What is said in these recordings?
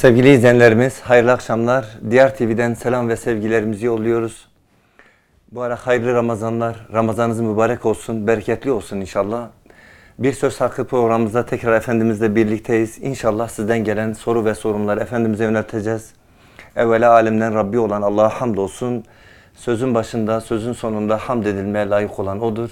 Sevgili izleyenlerimiz, hayırlı akşamlar. Diğer TV'den selam ve sevgilerimizi yolluyoruz. Bu ara hayırlı Ramazanlar, Ramazanınız mübarek olsun, bereketli olsun inşallah. Bir Söz Hakkı programımızda tekrar Efendimizle birlikteyiz. İnşallah sizden gelen soru ve sorunları Efendimiz'e yönelteceğiz. Evvela alemden Rabbi olan Allah'a hamdolsun. Sözün başında, sözün sonunda hamd edilmeye layık olan O'dur.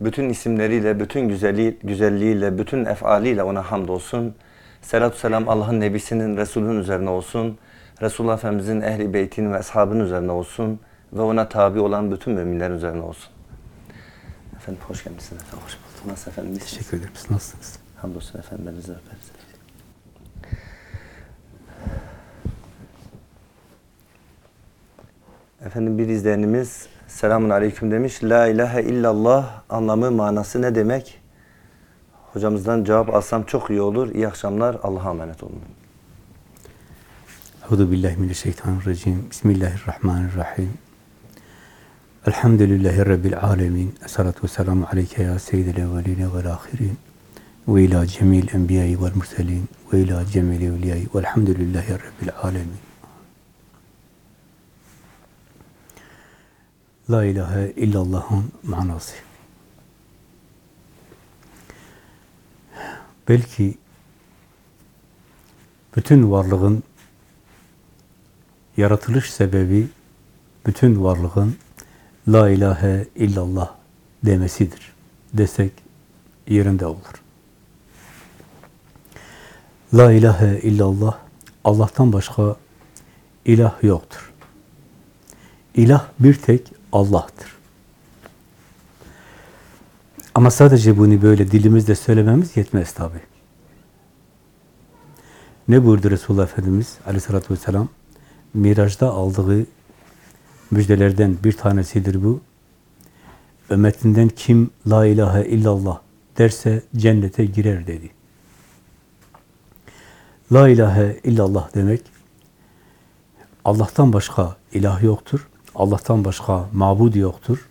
Bütün isimleriyle, bütün güzelliği, güzelliğiyle, bütün efaliyle O'na hamdolsun. Selatü selam Allah'ın Nebisinin, Resulünün üzerine olsun. Resulullah Efendimizin ehli beytinin ve ashabının üzerine olsun. Ve ona tabi olan bütün müminlerin üzerine olsun. Efendim hoş geldiniz. Efendim. Hoş bulduk. Nasıl efendim? İyisiniz? Teşekkür ederim. Siz nasılsınız? Hamdolsun efendim. Ben sizi öperiz. Efendim bir izleyenimiz selamun aleyküm demiş. La ilahe illallah anlamı manası ne demek? Hocamızdan cevap alsam çok iyi olur. İyi akşamlar. Allah'a emanet olun. Euzu billahi mineşşeytanirracim. Bismillahirrahmanirrahim. Elhamdülillahi rabbil alamin. Essalatu vesselamu aleyke ya seyyidel evvelin ve'l ahirin. Ve ila cemil enbiya'i ve'l murselin ve ila cemil evliya'i ve'lhamdülillahi rabbil alamin. La ilahe illallah'ın manası. Belki bütün varlığın yaratılış sebebi, bütün varlığın La ilahe illallah demesidir. Desek yerinde olur. La ilahe illallah, Allah'tan başka ilah yoktur. İlah bir tek Allah'tır. Ama sadece bunu böyle dilimizle söylememiz yetmez tabi. Ne buyurdu Resulullah Efendimiz aleyhissalatü vesselam? Miraç'ta aldığı müjdelerden bir tanesidir bu. Ümmetinden kim la ilahe illallah derse cennete girer dedi. La ilahe illallah demek Allah'tan başka ilah yoktur. Allah'tan başka mabud yoktur.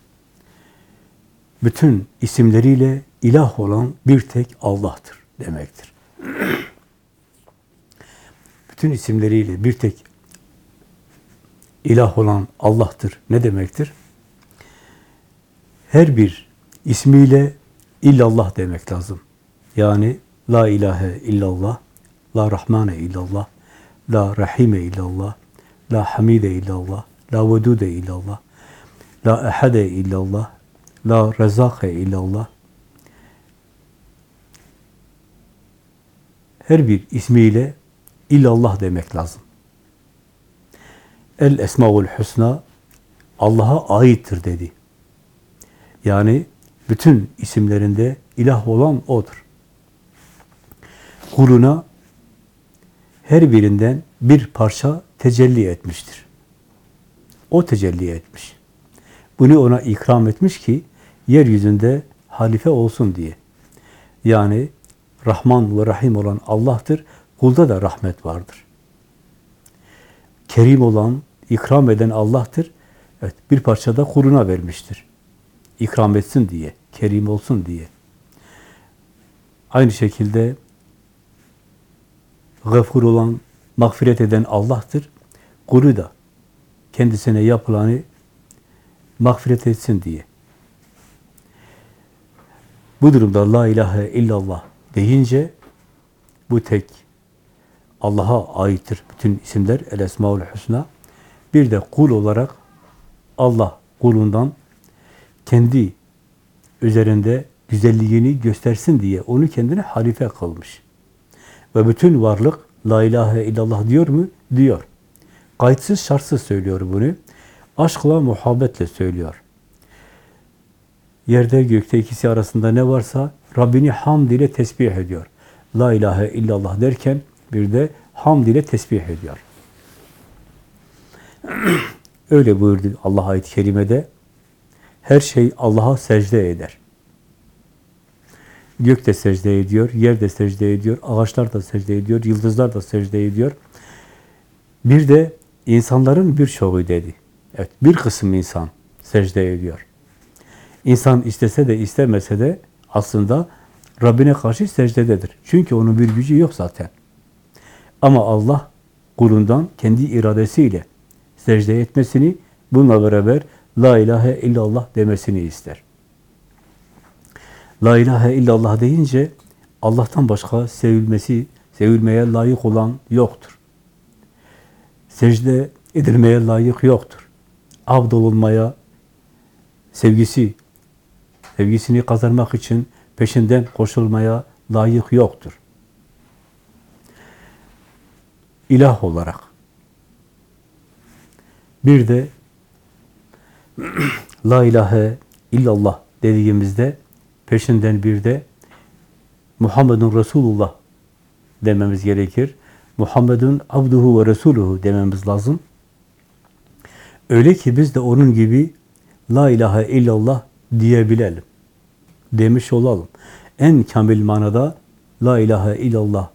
Bütün isimleriyle ilah olan bir tek Allah'tır demektir. Bütün isimleriyle bir tek ilah olan Allah'tır. Ne demektir? Her bir ismiyle illallah demek lazım. Yani la ilahe illallah, la rahmane illallah, la rahime illallah, la hamide illallah, la vedude illallah, la ehade illallah, la rezake illallah. Her bir ismiyle illallah demek lazım. El Esmaül Hüsna Allah'a aittir dedi. Yani bütün isimlerinde ilah olan O'dur. Kuluna her birinden bir parça tecelli etmiştir. O tecelli etmiş. Bunu ona ikram etmiş ki yeryüzünde halife olsun diye. Yani Rahman ve Rahim olan Allah'tır. Kulda da rahmet vardır. Kerim olan, ikram eden Allah'tır. Evet, bir parça da kuluna vermiştir. İkram etsin diye, kerim olsun diye. Aynı şekilde gafur olan, mağfiret eden Allah'tır. Kulu da kendisine yapılanı mağfiret etsin diye. Bu durumda la ilahe illallah deyince bu tek Allah'a aittir bütün isimler. El Esmaül Hüsna. Bir de kul olarak Allah kulundan kendi üzerinde güzelliğini göstersin diye onu kendine halife kılmış. Ve bütün varlık la ilahe illallah diyor mu? Diyor. Kayıtsız şartsız söylüyor bunu. Aşkla, muhabbetle söylüyor. Yerde gökte ikisi arasında ne varsa Rabbini hamd ile tesbih ediyor. La ilahe illallah derken bir de hamd ile tesbih ediyor. Öyle buyurdu Allah ayet-i kerimede. Her şey Allah'a secde eder. Gök de secde ediyor, yer de secde ediyor, ağaçlar da secde ediyor, yıldızlar da secde ediyor. Bir de insanların birçoğu dedi. Evet, bir kısım insan secde ediyor. İnsan istese de istemese de aslında Rabbine karşı secdededir. Çünkü onun bir gücü yok zaten. Ama Allah kulundan kendi iradesiyle secde etmesini, bununla beraber La ilahe illallah demesini ister. La ilahe illallah deyince Allah'tan başka sevilmesi, sevilmeye layık olan yoktur. Secde edilmeye layık yoktur. Abd olunmaya, sevgisi, sevgisini kazanmak için peşinden koşulmaya layık yoktur. İlah olarak. Bir de La ilahe illallah dediğimizde peşinden bir de Muhammedun Resulullah dememiz gerekir. Muhammedun abduhu ve resuluhu dememiz lazım. Öyle ki biz de onun gibi La ilahe illallah diyebilelim. Demiş olalım. En kamil manada La ilahe illallah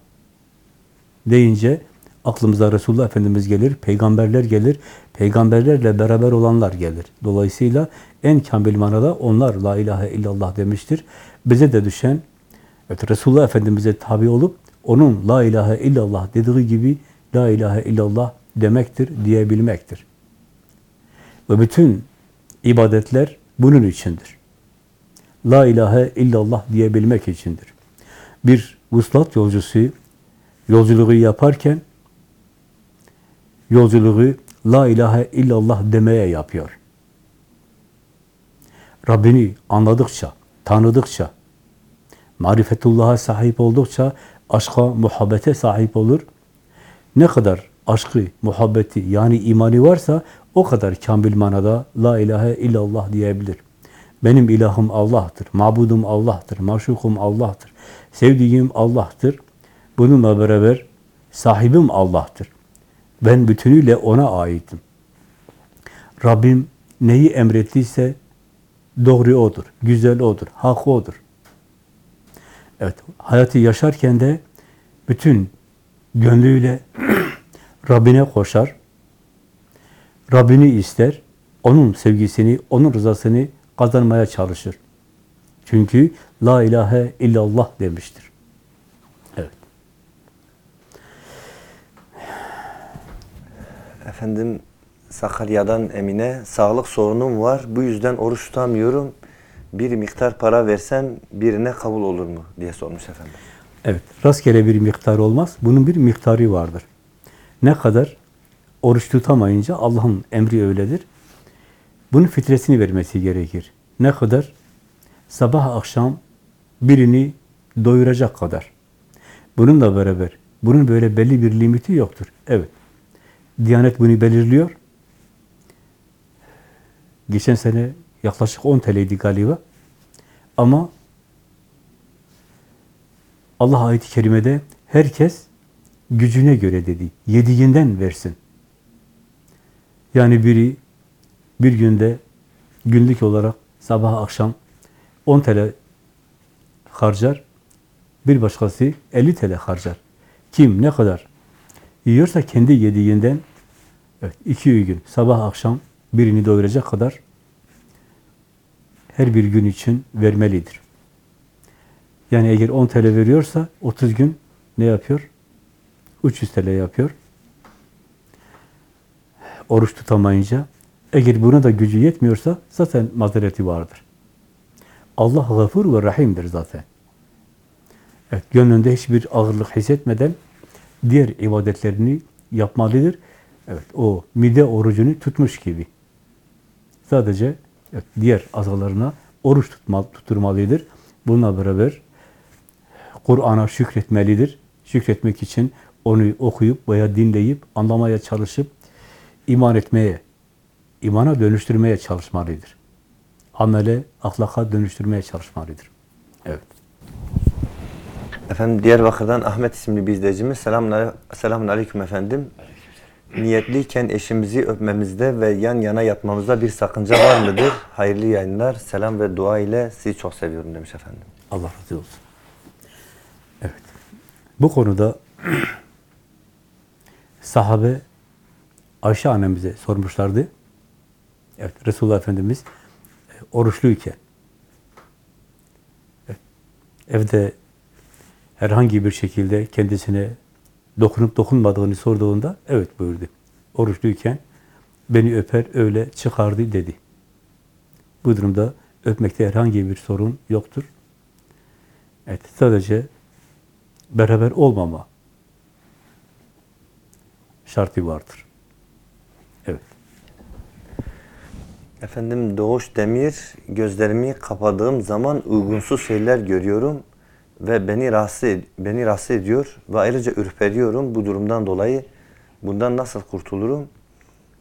deyince aklımıza Resulullah Efendimiz gelir, peygamberler gelir, peygamberlerle beraber olanlar gelir. Dolayısıyla en kamil manada onlar La ilahe illallah demiştir. Bize de düşen evet, Resulullah Efendimiz'e tabi olup onun La ilahe illallah dediği gibi La ilahe illallah demektir, diyebilmektir. Ve bütün ibadetler bunun içindir. La ilahe illallah diyebilmek içindir. Bir vuslat yolcusu yolculuğu yaparken yolculuğu La ilahe illallah demeye yapıyor. Rabbini anladıkça, tanıdıkça, marifetullah'a sahip oldukça aşka, muhabbete sahip olur. Ne kadar aşkı, muhabbeti yani imani varsa o kadar kamil manada La ilahe illallah diyebilir. Benim ilahım Allah'tır, mabudum Allah'tır, maşukum Allah'tır, sevdiğim Allah'tır. Bununla beraber sahibim Allah'tır. Ben bütünüyle ona aitim. Rabbim neyi emrettiyse doğru odur, güzel odur, hak odur. Evet, hayatı yaşarken de bütün gönlüyle Rabbine koşar, Rabbini ister, onun sevgisini, onun rızasını kazanmaya çalışır. Çünkü La ilahe illallah demiştir. Evet. Efendim Sakarya'dan Emine sağlık sorunum var. Bu yüzden oruç tutamıyorum. Bir miktar para versem birine kabul olur mu diye sormuş efendim. Evet, rastgele bir miktar olmaz. Bunun bir miktarı vardır. Ne kadar oruç tutamayınca Allah'ın emri öyledir. Bunun fitresini vermesi gerekir. Ne kadar? Sabah akşam birini doyuracak kadar. Bununla beraber, bunun böyle belli bir limiti yoktur. Evet. Diyanet bunu belirliyor. Geçen sene yaklaşık 10 TL'ydi galiba. Ama Allah ayet-i kerimede herkes gücüne göre dedi. Yediğinden versin. Yani biri bir günde günlük olarak sabah akşam 10 TL harcar. Bir başkası 50 TL harcar. Kim ne kadar yiyorsa kendi yediğinden evet, iki gün sabah akşam birini doyuracak kadar her bir gün için vermelidir. Yani eğer 10 TL veriyorsa 30 gün ne yapıyor? 300 TL yapıyor. Oruç tutamayınca eğer buna da gücü yetmiyorsa zaten mazereti vardır. Allah gafur ve rahimdir zaten. Evet, gönlünde hiçbir ağırlık hissetmeden diğer ibadetlerini yapmalıdır. Evet, o mide orucunu tutmuş gibi. Sadece evet, diğer azalarına oruç tutma, tutturmalıdır. Bununla beraber Kur'an'a şükretmelidir. Şükretmek için onu okuyup veya dinleyip, anlamaya çalışıp, iman etmeye, imana dönüştürmeye çalışmalıdır. Amele, ahlaka dönüştürmeye çalışmalıdır. Evet. Efendim Diyarbakır'dan Ahmet isimli bir izleyicimiz. Selamun, selamun aleyküm efendim. Niyetliyken eşimizi öpmemizde ve yan yana yatmamızda bir sakınca var mıdır? Hayırlı yayınlar, selam ve dua ile sizi çok seviyorum demiş efendim. Allah razı olsun. Evet. Bu konuda sahabe Ayşe annemize sormuşlardı. Evet, Resulullah Efendimiz e, oruçluyken evet, evde herhangi bir şekilde kendisine dokunup dokunmadığını sorduğunda evet buyurdu. Oruçluyken beni öper öyle çıkardı dedi. Bu durumda öpmekte herhangi bir sorun yoktur. Evet, sadece beraber olmama şartı vardır. Efendim Doğuş Demir, gözlerimi kapadığım zaman uygunsuz şeyler görüyorum ve beni rahatsız, beni rahatsız ediyor ve ayrıca ürperiyorum bu durumdan dolayı. Bundan nasıl kurtulurum?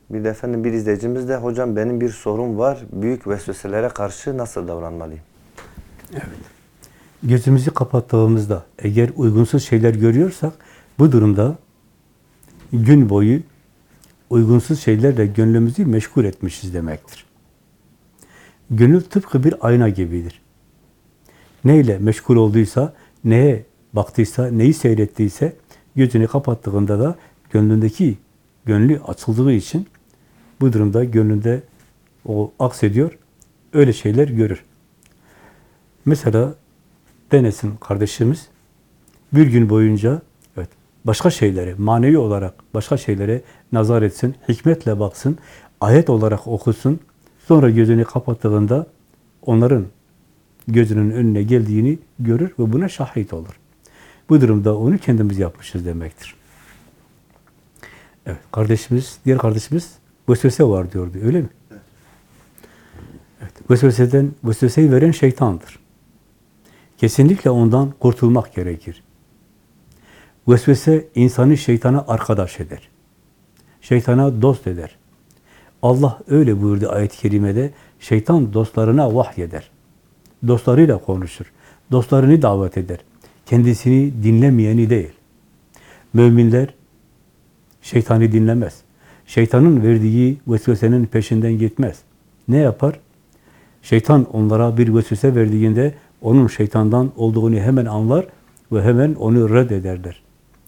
Bir de efendim bir izleyicimiz de hocam benim bir sorun var. Büyük vesveselere karşı nasıl davranmalıyım? Gözümüzü kapattığımızda eğer uygunsuz şeyler görüyorsak bu durumda gün boyu uygunsuz şeylerle gönlümüzü meşgul etmişiz demektir. Gönül tıpkı bir ayna gibidir. Neyle meşgul olduysa, neye baktıysa, neyi seyrettiyse gözünü kapattığında da gönlündeki gönlü açıldığı için bu durumda gönlünde o aksediyor, öyle şeyler görür. Mesela denesin kardeşimiz bir gün boyunca evet başka şeylere, manevi olarak başka şeylere nazar etsin, hikmetle baksın, ayet olarak okusun. Sonra gözünü kapattığında onların gözünün önüne geldiğini görür ve buna şahit olur. Bu durumda onu kendimiz yapmışız demektir. Evet, kardeşimiz, diğer kardeşimiz vesvese var diyordu, öyle mi? Evet, vesveseden, vesveseyi veren şeytandır. Kesinlikle ondan kurtulmak gerekir. Vesvese insanı şeytana arkadaş eder. Şeytana dost eder. Allah öyle buyurdu ayet-i kerimede. Şeytan dostlarına vahyeder. Dostlarıyla konuşur. Dostlarını davet eder. Kendisini dinlemeyeni değil. Müminler şeytanı dinlemez. Şeytanın verdiği vesvesenin peşinden gitmez. Ne yapar? Şeytan onlara bir vesvese verdiğinde onun şeytandan olduğunu hemen anlar ve hemen onu reddederler.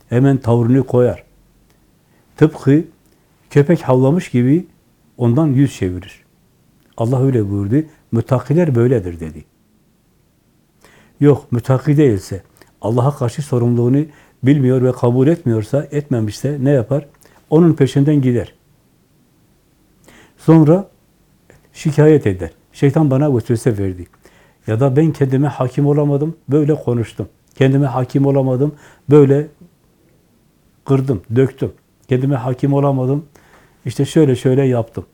Hemen tavrını koyar. Tıpkı köpek havlamış gibi ondan yüz çevirir. Allah öyle buyurdu. Müttakiler böyledir dedi. Yok, müttaki değilse, Allah'a karşı sorumluluğunu bilmiyor ve kabul etmiyorsa, etmemişse ne yapar? Onun peşinden gider. Sonra şikayet eder. Şeytan bana vesvese verdi. Ya da ben kendime hakim olamadım, böyle konuştum. Kendime hakim olamadım, böyle kırdım, döktüm. Kendime hakim olamadım, işte şöyle şöyle yaptım.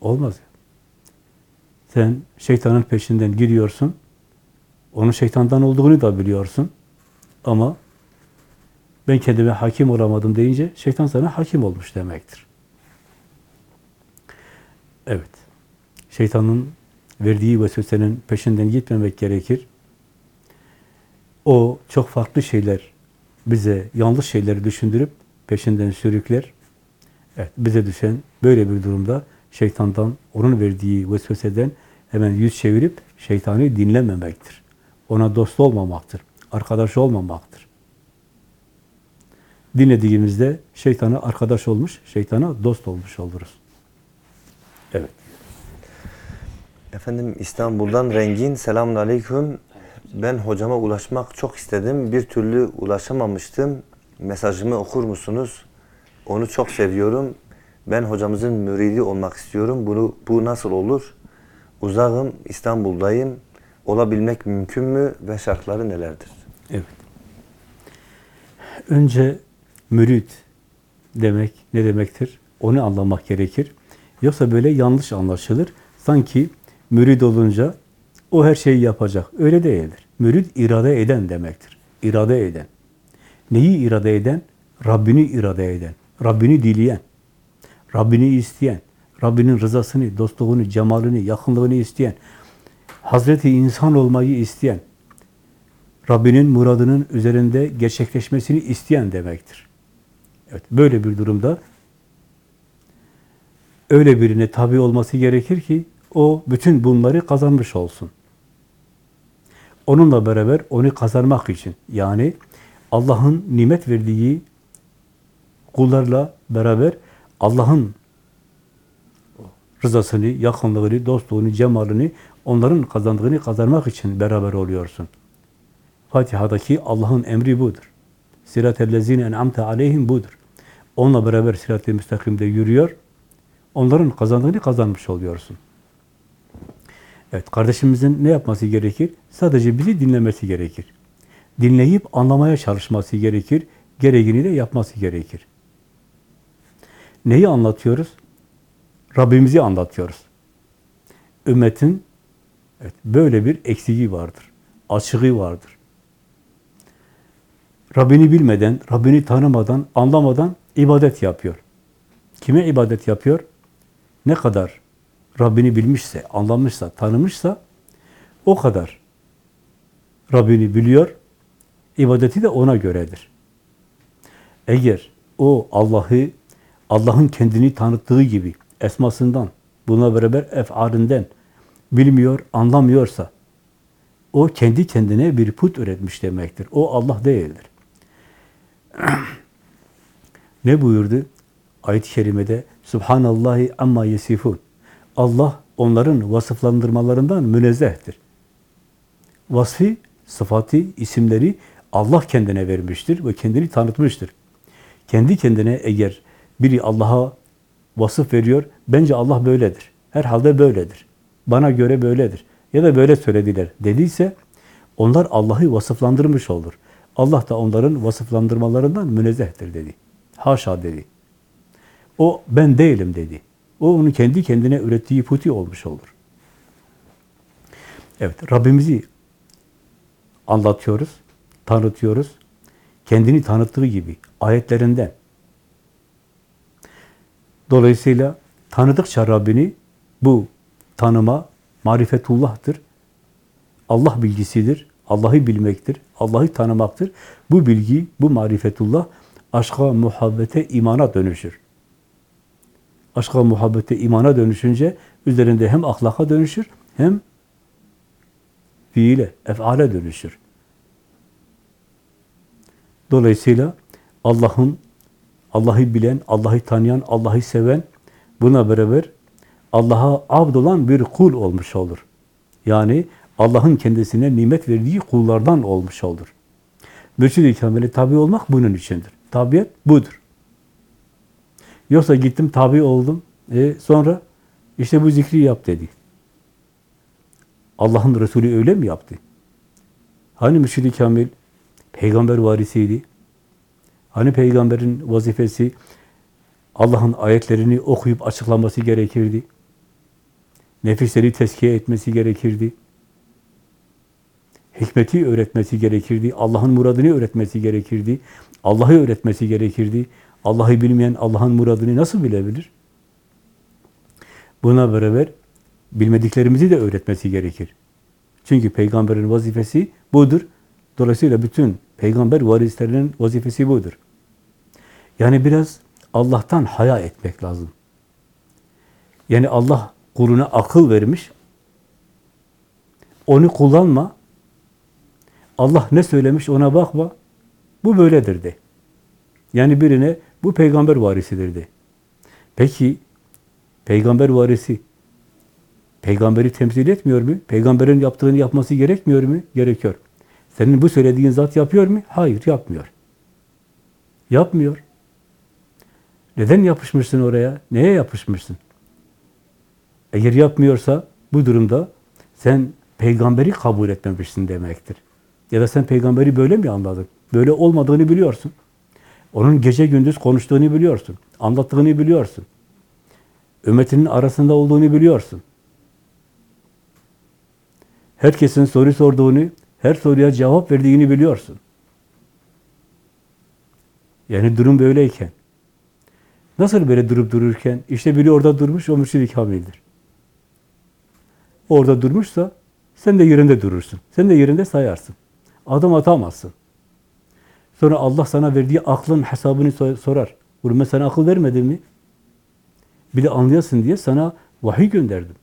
Olmaz. Sen şeytanın peşinden gidiyorsun, onun şeytandan olduğunu da biliyorsun. Ama ben kendime hakim olamadım deyince şeytan sana hakim olmuş demektir. Evet. Şeytanın verdiği vesvesenin peşinden gitmemek gerekir. O çok farklı şeyler bize yanlış şeyleri düşündürüp peşinden sürükler. Evet, bize düşen böyle bir durumda şeytandan, onun verdiği vesveseden hemen yüz çevirip şeytanı dinlememektir. Ona dost olmamaktır, arkadaş olmamaktır. Dinlediğimizde şeytana arkadaş olmuş, şeytana dost olmuş oluruz. Evet. Efendim İstanbul'dan Rengin selamun aleyküm. Ben hocama ulaşmak çok istedim. Bir türlü ulaşamamıştım. Mesajımı okur musunuz? Onu çok seviyorum. Ben hocamızın müridi olmak istiyorum. Bunu bu nasıl olur? Uzağım, İstanbul'dayım. Olabilmek mümkün mü ve şartları nelerdir? Evet. Önce mürit demek ne demektir? Onu anlamak gerekir. Yoksa böyle yanlış anlaşılır. Sanki mürid olunca o her şeyi yapacak. Öyle değildir. Mürid irade eden demektir. İrade eden. Neyi irade eden? Rabbini irade eden. Rabbini dileyen. Rabbini isteyen. Rabbinin rızasını, dostluğunu, cemalini, yakınlığını isteyen. Hazreti insan olmayı isteyen. Rabbinin muradının üzerinde gerçekleşmesini isteyen demektir. Evet, böyle bir durumda öyle birine tabi olması gerekir ki o bütün bunları kazanmış olsun. Onunla beraber onu kazanmak için yani Allah'ın nimet verdiği kullarla beraber Allah'ın rızasını, yakınlığını, dostluğunu, cemalini onların kazandığını kazanmak için beraber oluyorsun. Fatiha'daki Allah'ın emri budur. Sirat-ellezine en'amte aleyhim budur. Onunla beraber sirat-i müstakimde yürüyor. Onların kazandığını kazanmış oluyorsun. Evet, kardeşimizin ne yapması gerekir? Sadece bizi dinlemesi gerekir. Dinleyip anlamaya çalışması gerekir. Gereğini de yapması gerekir. Neyi anlatıyoruz? Rabbimizi anlatıyoruz. Ümmetin evet, böyle bir eksiği vardır. Açığı vardır. Rabbini bilmeden, Rabbini tanımadan, anlamadan ibadet yapıyor. Kime ibadet yapıyor? Ne kadar Rabbini bilmişse, anlamışsa, tanımışsa o kadar Rabbini biliyor, ibadeti de ona göredir. Eğer o Allah'ı, Allah'ın kendini tanıttığı gibi esmasından, buna beraber efalinden bilmiyor, anlamıyorsa o kendi kendine bir put üretmiş demektir. O Allah değildir. ne buyurdu? Ayet-i kerimede Subhanallahi amma yesifun. Allah onların vasıflandırmalarından münezzehtir. Vasfi, sıfatı, isimleri Allah kendine vermiştir ve kendini tanıtmıştır. Kendi kendine eğer biri Allah'a vasıf veriyor, bence Allah böyledir. Herhalde böyledir. Bana göre böyledir. Ya da böyle söylediler dediyse onlar Allah'ı vasıflandırmış olur. Allah da onların vasıflandırmalarından münezzehtir dedi. Haşa dedi. O ben değilim dedi. O onun kendi kendine ürettiği puti olmuş olur. Evet, Rabbimizi anlatıyoruz, tanıtıyoruz. Kendini tanıttığı gibi ayetlerinden. Dolayısıyla tanıdıkça Rabbini bu tanıma marifetullah'tır. Allah bilgisidir. Allah'ı bilmektir. Allah'ı tanımaktır. Bu bilgi, bu marifetullah aşka, muhabbete, imana dönüşür. Aşka, muhabbete, imana dönüşünce üzerinde hem ahlaka dönüşür hem fiile, efale dönüşür. Dolayısıyla Allah'ın Allah'ı bilen, Allah'ı tanıyan, Allah'ı seven buna beraber Allah'a abd olan bir kul olmuş olur. Yani Allah'ın kendisine nimet verdiği kullardan olmuş olur. Mürşid-i Kamil'e tabi olmak bunun içindir. Tabiyet budur. Yoksa gittim tabi oldum. E sonra işte bu zikri yap dedi. Allah'ın Resulü öyle mi yaptı? Hani Mürşid-i Kamil peygamber varisiydi? Hani peygamberin vazifesi Allah'ın ayetlerini okuyup açıklaması gerekirdi? Nefisleri tezkiye etmesi gerekirdi? Hikmeti öğretmesi gerekirdi. Allah'ın muradını öğretmesi gerekirdi. Allah'ı öğretmesi gerekirdi. Allah'ı bilmeyen Allah'ın muradını nasıl bilebilir? Buna beraber bilmediklerimizi de öğretmesi gerekir. Çünkü peygamberin vazifesi budur. Dolayısıyla bütün peygamber varislerinin vazifesi budur. Yani biraz Allah'tan haya etmek lazım. Yani Allah kuluna akıl vermiş. Onu kullanma. Allah ne söylemiş ona bakma. Bu böyledir de. Yani birine bu peygamber varisidir de. Peki peygamber varisi peygamberi temsil etmiyor mu? Peygamberin yaptığını yapması gerekmiyor mu? Gerekiyor. Senin bu söylediğin zat yapıyor mu? Hayır, yapmıyor. Yapmıyor. Neden yapışmışsın oraya? Neye yapışmışsın? Eğer yapmıyorsa bu durumda sen peygamberi kabul etmemişsin demektir. Ya da sen peygamberi böyle mi anladın? Böyle olmadığını biliyorsun. Onun gece gündüz konuştuğunu biliyorsun. Anlattığını biliyorsun. Ümmetinin arasında olduğunu biliyorsun. Herkesin soru sorduğunu, her soruya cevap verdiğini biliyorsun. Yani durum böyleyken. Nasıl böyle durup dururken, işte biri orada durmuş, o mürşid-i kamildir. Orada durmuşsa, sen de yerinde durursun. Sen de yerinde sayarsın. Adım atamazsın. Sonra Allah sana verdiği aklın hesabını sorar. Bunu ben sana akıl vermedim mi? Bir de anlayasın diye sana vahiy gönderdim.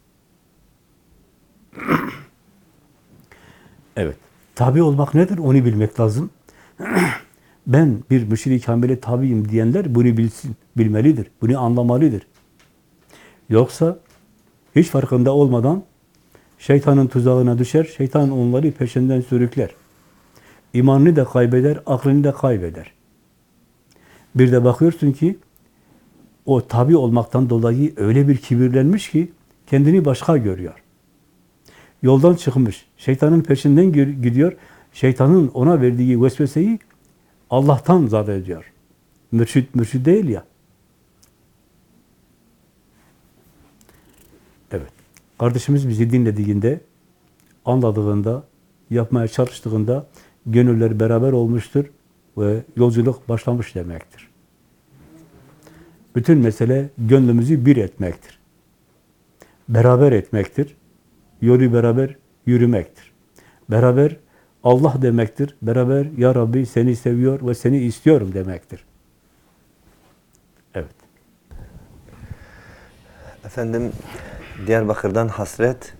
evet. Tabi olmak nedir? Onu bilmek lazım. ben bir mürşid-i kamile tabiyim diyenler bunu bilsin, bilmelidir. Bunu anlamalıdır. Yoksa hiç farkında olmadan şeytanın tuzağına düşer, şeytan onları peşinden sürükler. imanını da kaybeder, aklını da kaybeder. Bir de bakıyorsun ki o tabi olmaktan dolayı öyle bir kibirlenmiş ki kendini başka görüyor. Yoldan çıkmış, şeytanın peşinden gidiyor. Şeytanın ona verdiği vesveseyi Allah'tan zat ediyor. Mürşit, mürşit değil ya. Evet. Kardeşimiz bizi dinlediğinde, anladığında, yapmaya çalıştığında gönüller beraber olmuştur ve yolculuk başlamış demektir. Bütün mesele gönlümüzü bir etmektir. Beraber etmektir. Yolu beraber yürümektir. Beraber Allah demektir. Beraber Ya Rabbi seni seviyor ve seni istiyorum demektir. Evet. Efendim Diyarbakır'dan hasret.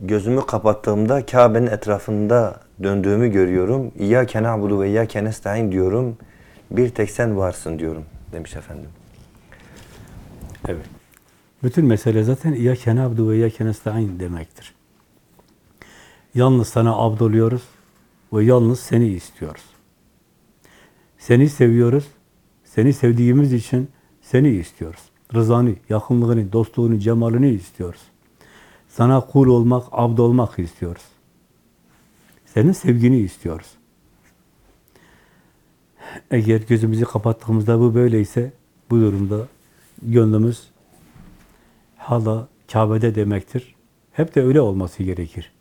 Gözümü kapattığımda Kabe'nin etrafında döndüğümü görüyorum. İyyâke na'budu ve iyyâke nestaîn diyorum. Bir tek sen varsın diyorum demiş efendim. Evet. Bütün mesele zaten İyyâke na'budu ve İyyâke nestaîn demektir. Yalnız sana abdoluyoruz ve yalnız seni istiyoruz. Seni seviyoruz. Seni sevdiğimiz için seni istiyoruz. Rızanı, yakınlığını, dostluğunu, cemalini istiyoruz. Sana kul olmak, abd olmak istiyoruz. Senin sevgini istiyoruz. Eğer gözümüzü kapattığımızda bu böyleyse, bu durumda gönlümüz hala Kabe'de demektir. Hep de öyle olması gerekir.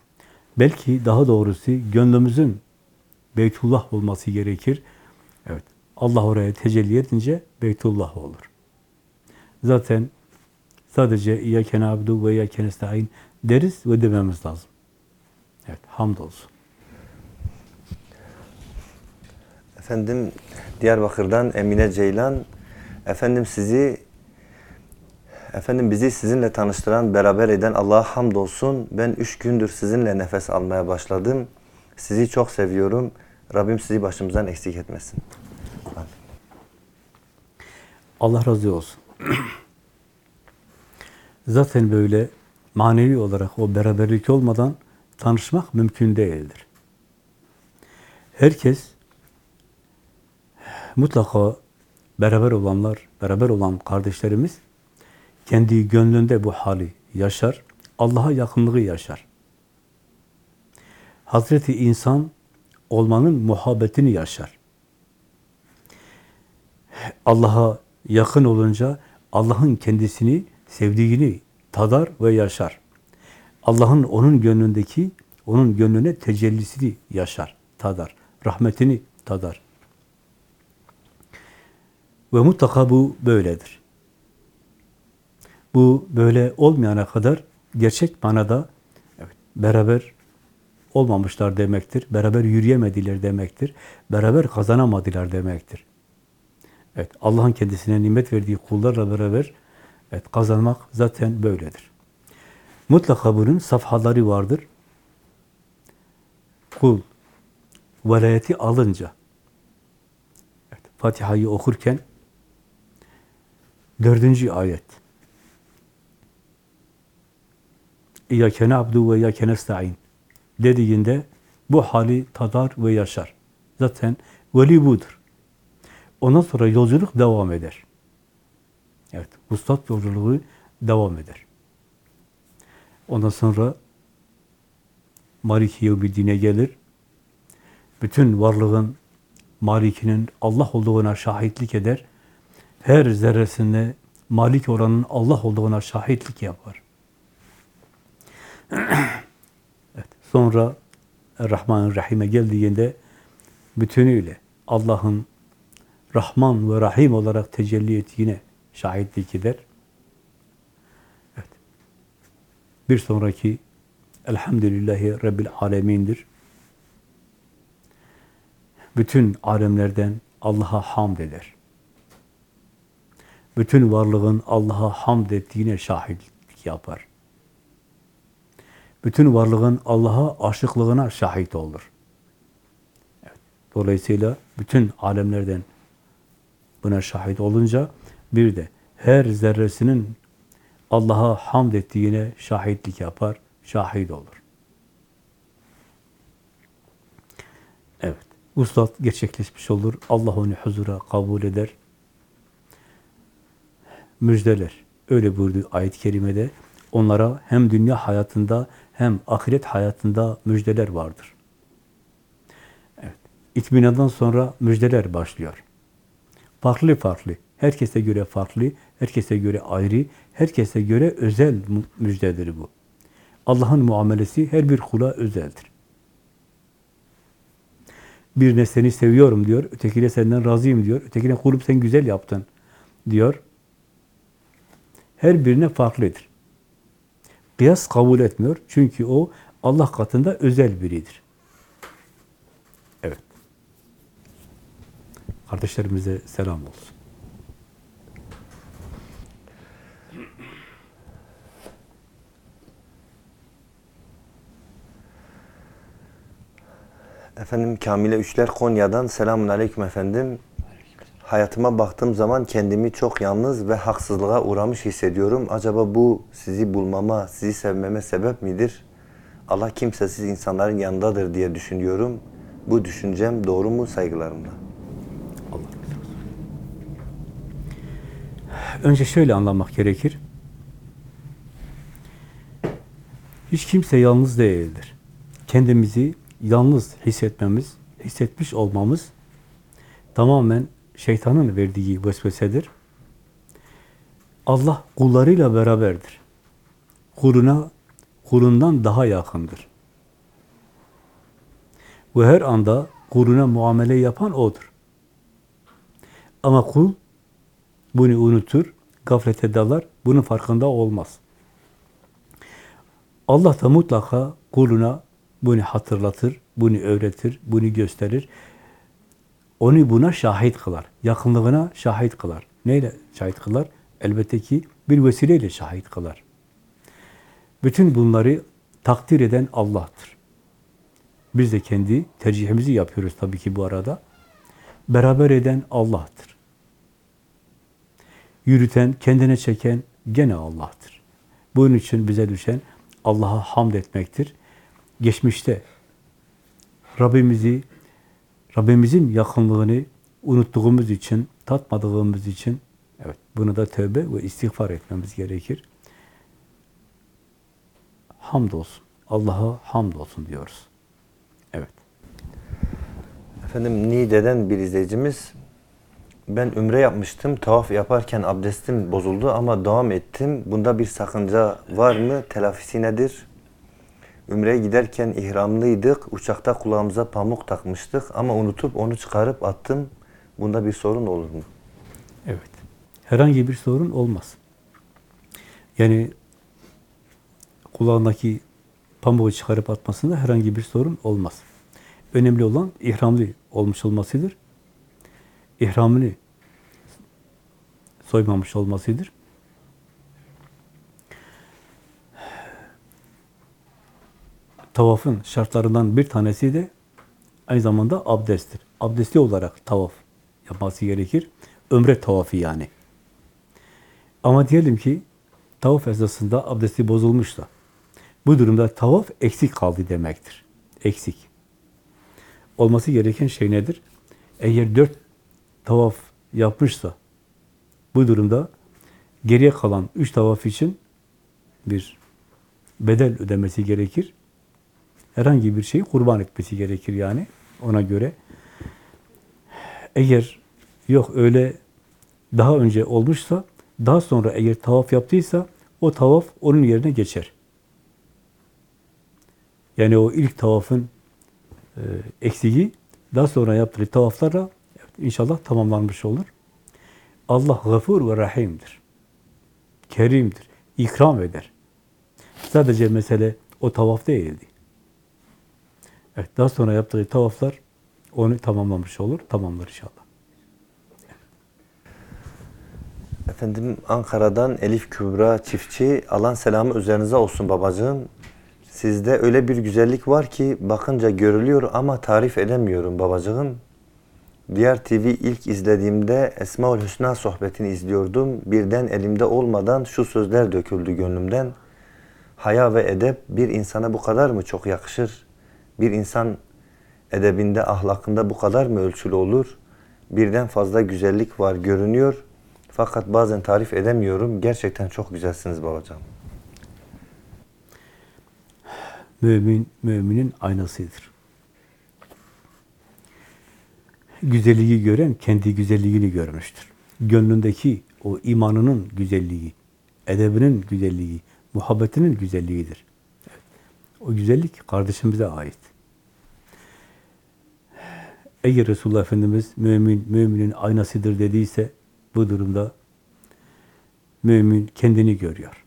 Belki daha doğrusu gönlümüzün Beytullah olması gerekir. Evet. Allah oraya tecelli edince Beytullah olur. Zaten sadece İyyâke nâbudu ve İyyâke nestaîn deriz ve dememiz lazım. Evet, hamdolsun. Efendim Diyarbakır'dan Emine Ceylan. Efendim sizi Efendim bizi sizinle tanıştıran, beraber eden Allah'a hamdolsun. Ben üç gündür sizinle nefes almaya başladım. Sizi çok seviyorum. Rabbim sizi başımızdan eksik etmesin. Allah razı olsun. Zaten böyle manevi olarak o beraberlik olmadan tanışmak mümkün değildir. Herkes mutlaka beraber olanlar, beraber olan kardeşlerimiz kendi gönlünde bu hali yaşar, Allah'a yakınlığı yaşar. Hazreti insan olmanın muhabbetini yaşar. Allah'a yakın olunca Allah'ın kendisini sevdiğini tadar ve yaşar. Allah'ın onun gönlündeki, onun gönlüne tecellisini yaşar, tadar. Rahmetini tadar. Ve mutlaka bu böyledir. Bu böyle olmayana kadar gerçek manada evet, beraber olmamışlar demektir. Beraber yürüyemediler demektir. Beraber kazanamadılar demektir. Evet, Allah'ın kendisine nimet verdiği kullarla beraber evet, kazanmak zaten böyledir. Mutlaka bunun safhaları vardır. Kul velayeti alınca evet, Fatiha'yı okurken dördüncü ayet İyyâke na'budu ve iyyâke nesta'in dediğinde bu hali tadar ve yaşar. Zaten veli budur. Ondan sonra yolculuk devam eder. Evet, vuslat yolculuğu devam eder. Ondan sonra Maliki Yevmiddin'e gelir. Bütün varlığın Malikinin Allah olduğuna şahitlik eder. Her zerresinde Malik olanın Allah olduğuna şahitlik yapar. evet, sonra Rahman Rahim'e geldiğinde bütünüyle Allah'ın Rahman ve Rahim olarak tecelli ettiğine şahitlik eder. Evet. Bir sonraki Elhamdülillahi Rabbil Alemin'dir. Bütün alemlerden Allah'a hamd eder. Bütün varlığın Allah'a hamd ettiğine şahitlik yapar. Bütün varlığın Allah'a aşıklığına şahit olur. Dolayısıyla bütün alemlerden buna şahit olunca bir de her zerresinin Allah'a hamd ettiğine şahitlik yapar, şahit olur. Evet. Vuslat gerçekleşmiş olur. Allah onu huzura kabul eder. Müjdeler. Öyle buyurdu ayet-i kerimede. Onlara hem dünya hayatında hem ahiret hayatında müjdeler vardır. Evet. İtminadan sonra müjdeler başlıyor. Farklı farklı. Herkese göre farklı, herkese göre ayrı, herkese göre özel mü- müjdedir bu. Allah'ın muamelesi her bir kula özeldir. Birine seni seviyorum diyor, ötekine senden razıyım diyor, ötekine kulum sen güzel yaptın diyor. Her birine farklıdır. Kıyas kabul etmiyor çünkü o Allah katında özel biridir. Evet. Kardeşlerimize selam olsun. Efendim Kamile Üçler Konya'dan selamun aleyküm efendim. Hayatıma baktığım zaman kendimi çok yalnız ve haksızlığa uğramış hissediyorum. Acaba bu sizi bulmama, sizi sevmeme sebep midir? Allah kimsesiz insanların yanındadır diye düşünüyorum. Bu düşüncem doğru mu saygılarımla? Allah. Önce şöyle anlamak gerekir. Hiç kimse yalnız değildir. Kendimizi yalnız hissetmemiz, hissetmiş olmamız tamamen şeytanın verdiği vesvesedir. Allah kullarıyla beraberdir. Kuluna, kulundan daha yakındır. Ve her anda kuluna muamele yapan O'dur. Ama kul bunu unutur, gaflete dalar, bunun farkında olmaz. Allah da mutlaka kuluna bunu hatırlatır, bunu öğretir, bunu gösterir. Onu buna şahit kılar. Yakınlığına şahit kılar. Neyle şahit kılar? Elbette ki bir vesileyle şahit kılar. Bütün bunları takdir eden Allah'tır. Biz de kendi tercihimizi yapıyoruz tabii ki bu arada. Beraber eden Allah'tır. Yürüten, kendine çeken gene Allah'tır. Bunun için bize düşen Allah'a hamd etmektir. Geçmişte Rabbimizi, Rabbimizin yakınlığını unuttuğumuz için, tatmadığımız için, evet bunu da tövbe ve istiğfar etmemiz gerekir. Hamdolsun. Allah'a hamdolsun diyoruz. Evet. Efendim Niğde'den bir izleyicimiz ben ümre yapmıştım. Tavaf yaparken abdestim bozuldu ama devam ettim. Bunda bir sakınca var mı? Telafisi nedir? Ümreye giderken ihramlıydık. Uçakta kulağımıza pamuk takmıştık ama unutup onu çıkarıp attım. Bunda bir sorun olur mu? Evet. Herhangi bir sorun olmaz. Yani kulağındaki pamuğu çıkarıp atmasında herhangi bir sorun olmaz. Önemli olan ihramlı olmuş olmasıdır. İhramını soymamış olmasıdır. Tavafın şartlarından bir tanesi de aynı zamanda abdesttir. Abdestli olarak tavaf yapması gerekir. Ömre tavafı yani. Ama diyelim ki tavaf esnasında abdesti bozulmuşsa bu durumda tavaf eksik kaldı demektir. Eksik. Olması gereken şey nedir? Eğer dört tavaf yapmışsa bu durumda geriye kalan üç tavaf için bir bedel ödemesi gerekir. Herhangi bir şeyi kurban etmesi gerekir yani ona göre. Eğer yok öyle daha önce olmuşsa daha sonra eğer tavaf yaptıysa o tavaf onun yerine geçer. Yani o ilk tavafın e, eksiği daha sonra yaptığı tavaflarla inşallah tamamlanmış olur. Allah gafur ve rahimdir. Kerimdir. ikram eder. Sadece mesele o tavaf değildi. Evet, daha sonra yaptığı tavaflar onu tamamlamış olur. Tamamlar inşallah. Efendim Ankara'dan Elif Kübra Çiftçi alan selamı üzerinize olsun babacığım. Sizde öyle bir güzellik var ki bakınca görülüyor ama tarif edemiyorum babacığım. Diğer TV ilk izlediğimde Esmaül Hüsna sohbetini izliyordum. Birden elimde olmadan şu sözler döküldü gönlümden. Haya ve edep bir insana bu kadar mı çok yakışır? Bir insan edebinde, ahlakında bu kadar mı ölçülü olur? Birden fazla güzellik var görünüyor. Fakat bazen tarif edemiyorum. Gerçekten çok güzelsiniz babacan. Mümin, müminin aynasıdır. Güzelliği gören kendi güzelliğini görmüştür. Gönlündeki o imanının güzelliği, edebinin güzelliği, muhabbetinin güzelliğidir. O güzellik kardeşimize ait. Eğer Resulullah Efendimiz mümin, müminin aynasıdır dediyse bu durumda mümin kendini görüyor.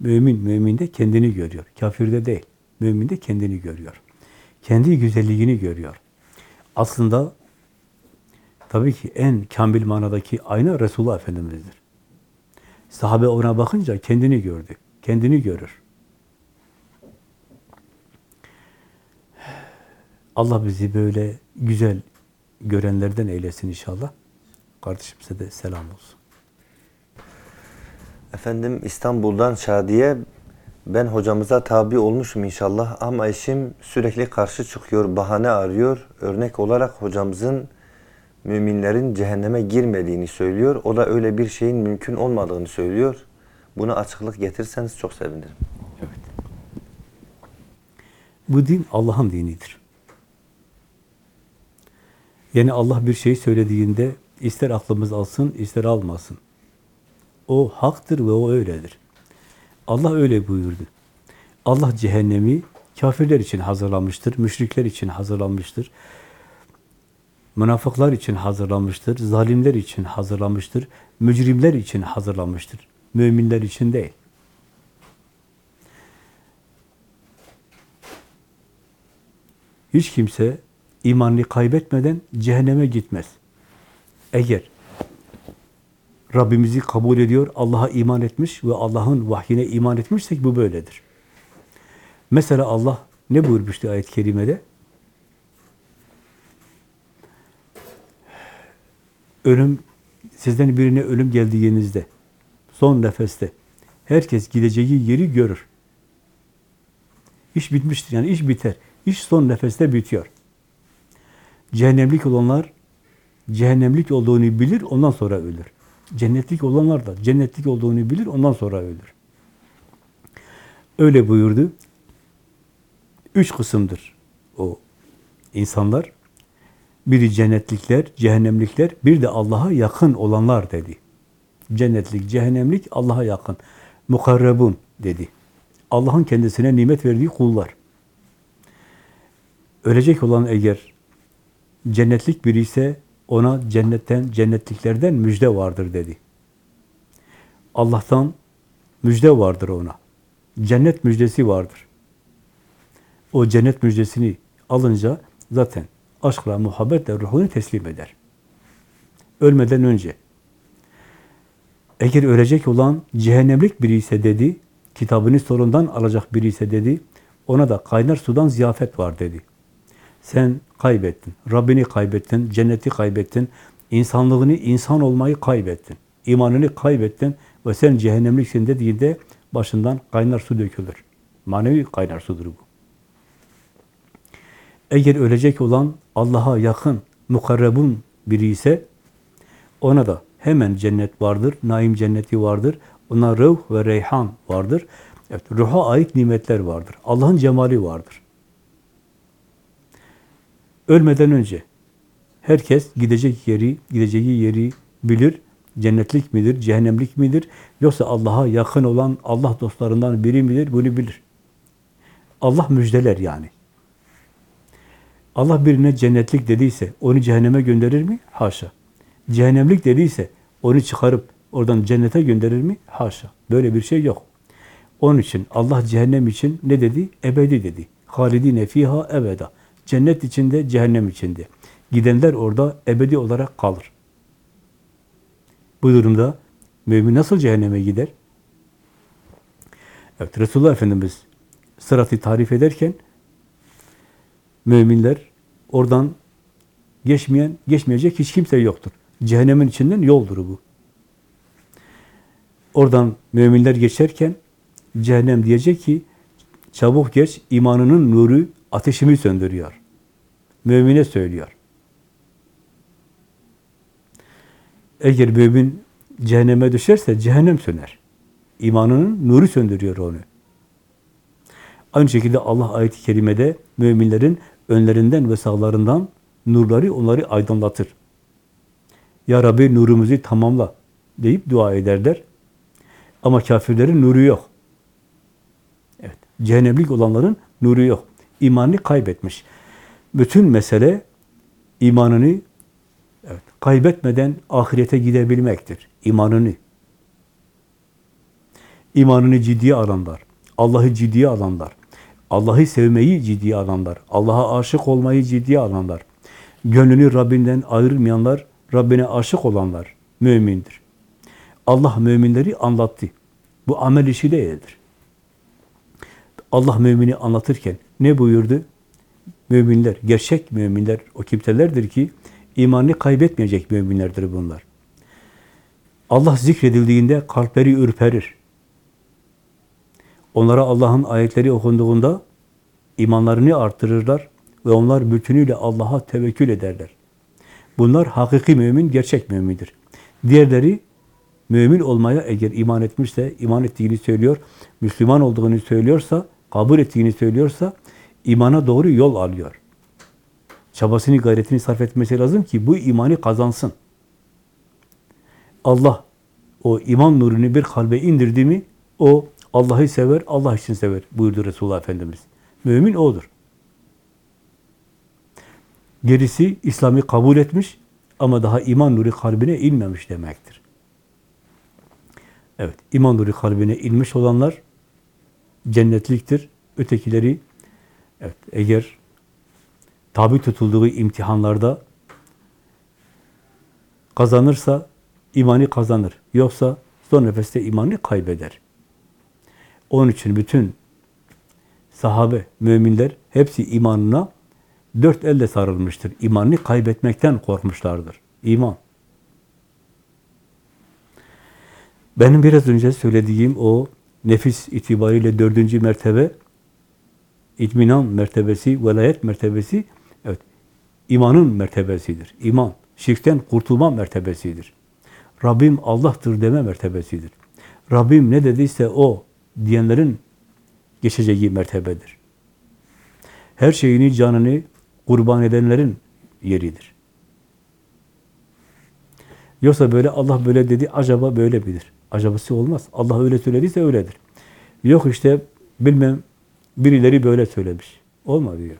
Mümin, müminde kendini görüyor. Kafirde değil. Müminde kendini görüyor. Kendi güzelliğini görüyor. Aslında tabii ki en kamil manadaki ayna Resulullah Efendimiz'dir. Sahabe ona bakınca kendini gördü. Kendini görür. Allah bizi böyle güzel görenlerden eylesin inşallah. Kardeşimize de selam olsun. Efendim İstanbul'dan Şadiye ben hocamıza tabi olmuşum inşallah ama eşim sürekli karşı çıkıyor, bahane arıyor. Örnek olarak hocamızın müminlerin cehenneme girmediğini söylüyor. O da öyle bir şeyin mümkün olmadığını söylüyor. Buna açıklık getirseniz çok sevinirim. Evet. Bu din Allah'ın dinidir. Yani Allah bir şey söylediğinde ister aklımız alsın, ister almasın. O haktır ve o öyledir. Allah öyle buyurdu. Allah cehennemi kafirler için hazırlamıştır, müşrikler için hazırlamıştır. Münafıklar için hazırlamıştır, zalimler için hazırlamıştır, mücrimler için hazırlamıştır. Müminler için değil. Hiç kimse imanını kaybetmeden cehenneme gitmez. Eğer Rabbimizi kabul ediyor, Allah'a iman etmiş ve Allah'ın vahyine iman etmişsek bu böyledir. Mesela Allah ne buyurmuştu ayet-i kerimede? Ölüm, sizden birine ölüm geldiğinizde, son nefeste, herkes gideceği yeri görür. İş bitmiştir, yani iş biter. İş son nefeste bitiyor. Cehennemlik olanlar, cehennemlik olduğunu bilir, ondan sonra ölür. Cennetlik olanlar da cennetlik olduğunu bilir, ondan sonra ölür. Öyle buyurdu. Üç kısımdır o insanlar. Biri cennetlikler, cehennemlikler, bir de Allah'a yakın olanlar dedi. Cennetlik, cehennemlik Allah'a yakın. Mukarrebun dedi. Allah'ın kendisine nimet verdiği kullar. Ölecek olan eğer cennetlik biri ise ona cennetten, cennetliklerden müjde vardır dedi. Allah'tan müjde vardır ona. Cennet müjdesi vardır. O cennet müjdesini alınca zaten aşkla, muhabbetle ruhunu teslim eder. Ölmeden önce. Eğer ölecek olan cehennemlik biri ise dedi, kitabını sorundan alacak biri ise dedi, ona da kaynar sudan ziyafet var dedi. Sen kaybettin. Rabbini kaybettin, cenneti kaybettin, insanlığını, insan olmayı kaybettin. imanını kaybettin ve sen cehennemliksin dediğinde başından kaynar su dökülür. Manevi kaynar sudur bu. Eğer ölecek olan Allah'a yakın, mukarrebun biri ise ona da hemen cennet vardır, naim cenneti vardır. Ona ruh ve reyhan vardır. Evet, ruha ait nimetler vardır. Allah'ın cemali vardır. Ölmeden önce herkes gidecek yeri, gideceği yeri bilir. Cennetlik midir, cehennemlik midir? Yoksa Allah'a yakın olan Allah dostlarından biri midir? Bunu bilir. Allah müjdeler yani. Allah birine cennetlik dediyse onu cehenneme gönderir mi? Haşa. Cehennemlik dediyse onu çıkarıp oradan cennete gönderir mi? Haşa. Böyle bir şey yok. Onun için Allah cehennem için ne dedi? Ebedi dedi. Halidine fiha ebeda. Cennet içinde, cehennem içinde. Gidenler orada ebedi olarak kalır. Bu durumda mümin nasıl cehenneme gider? Evet, Resulullah Efendimiz sıratı tarif ederken müminler oradan geçmeyen, geçmeyecek hiç kimse yoktur. Cehennemin içinden yoldur bu. Oradan müminler geçerken cehennem diyecek ki çabuk geç imanının nuru ateşimi söndürüyor. Mümine söylüyor. Eğer mümin cehenneme düşerse cehennem söner. İmanının nuru söndürüyor onu. Aynı şekilde Allah ayet-i kerimede müminlerin önlerinden ve sağlarından nurları onları aydınlatır. Ya Rabbi nurumuzu tamamla deyip dua ederler. Ama kafirlerin nuru yok. Evet, cehennemlik olanların nuru yok. İmanını kaybetmiş. Bütün mesele imanını evet, kaybetmeden ahirete gidebilmektir. İmanını. İmanını ciddiye alanlar, Allah'ı ciddiye alanlar, Allah'ı sevmeyi ciddiye alanlar, Allah'a aşık olmayı ciddiye alanlar, gönlünü Rabbinden ayırmayanlar, Rabbine aşık olanlar mümindir. Allah müminleri anlattı. Bu amel işi değildir. Allah mümini anlatırken ne buyurdu? Müminler, gerçek müminler o kimselerdir ki imanını kaybetmeyecek müminlerdir bunlar. Allah zikredildiğinde kalpleri ürperir. Onlara Allah'ın ayetleri okunduğunda imanlarını artırırlar ve onlar bütünüyle Allah'a tevekkül ederler. Bunlar hakiki mümin, gerçek mümindir. Diğerleri mümin olmaya eğer iman etmişse, iman ettiğini söylüyor, Müslüman olduğunu söylüyorsa, kabul ettiğini söylüyorsa, imana doğru yol alıyor. Çabasını, gayretini sarf etmesi lazım ki bu imanı kazansın. Allah o iman nurunu bir kalbe indirdi mi, o Allah'ı sever, Allah için sever buyurdu Resulullah Efendimiz. Mümin odur. Gerisi İslam'ı kabul etmiş ama daha iman nuru kalbine inmemiş demektir. Evet, iman nuru kalbine inmiş olanlar cennetliktir. Ötekileri evet, eğer tabi tutulduğu imtihanlarda kazanırsa imanı kazanır. Yoksa son nefeste imanı kaybeder. Onun için bütün sahabe, müminler hepsi imanına dört elle sarılmıştır. İmanını kaybetmekten korkmuşlardır. İman. Benim biraz önce söylediğim o nefis itibariyle dördüncü mertebe, itminan mertebesi, velayet mertebesi, evet, imanın mertebesidir. İman, şirkten kurtulma mertebesidir. Rabbim Allah'tır deme mertebesidir. Rabbim ne dediyse o diyenlerin geçeceği mertebedir. Her şeyini, canını kurban edenlerin yeridir. Yoksa böyle Allah böyle dedi, acaba böyle midir? Acabası olmaz. Allah öyle söylediyse öyledir. Yok işte bilmem birileri böyle söylemiş. Olma diyor.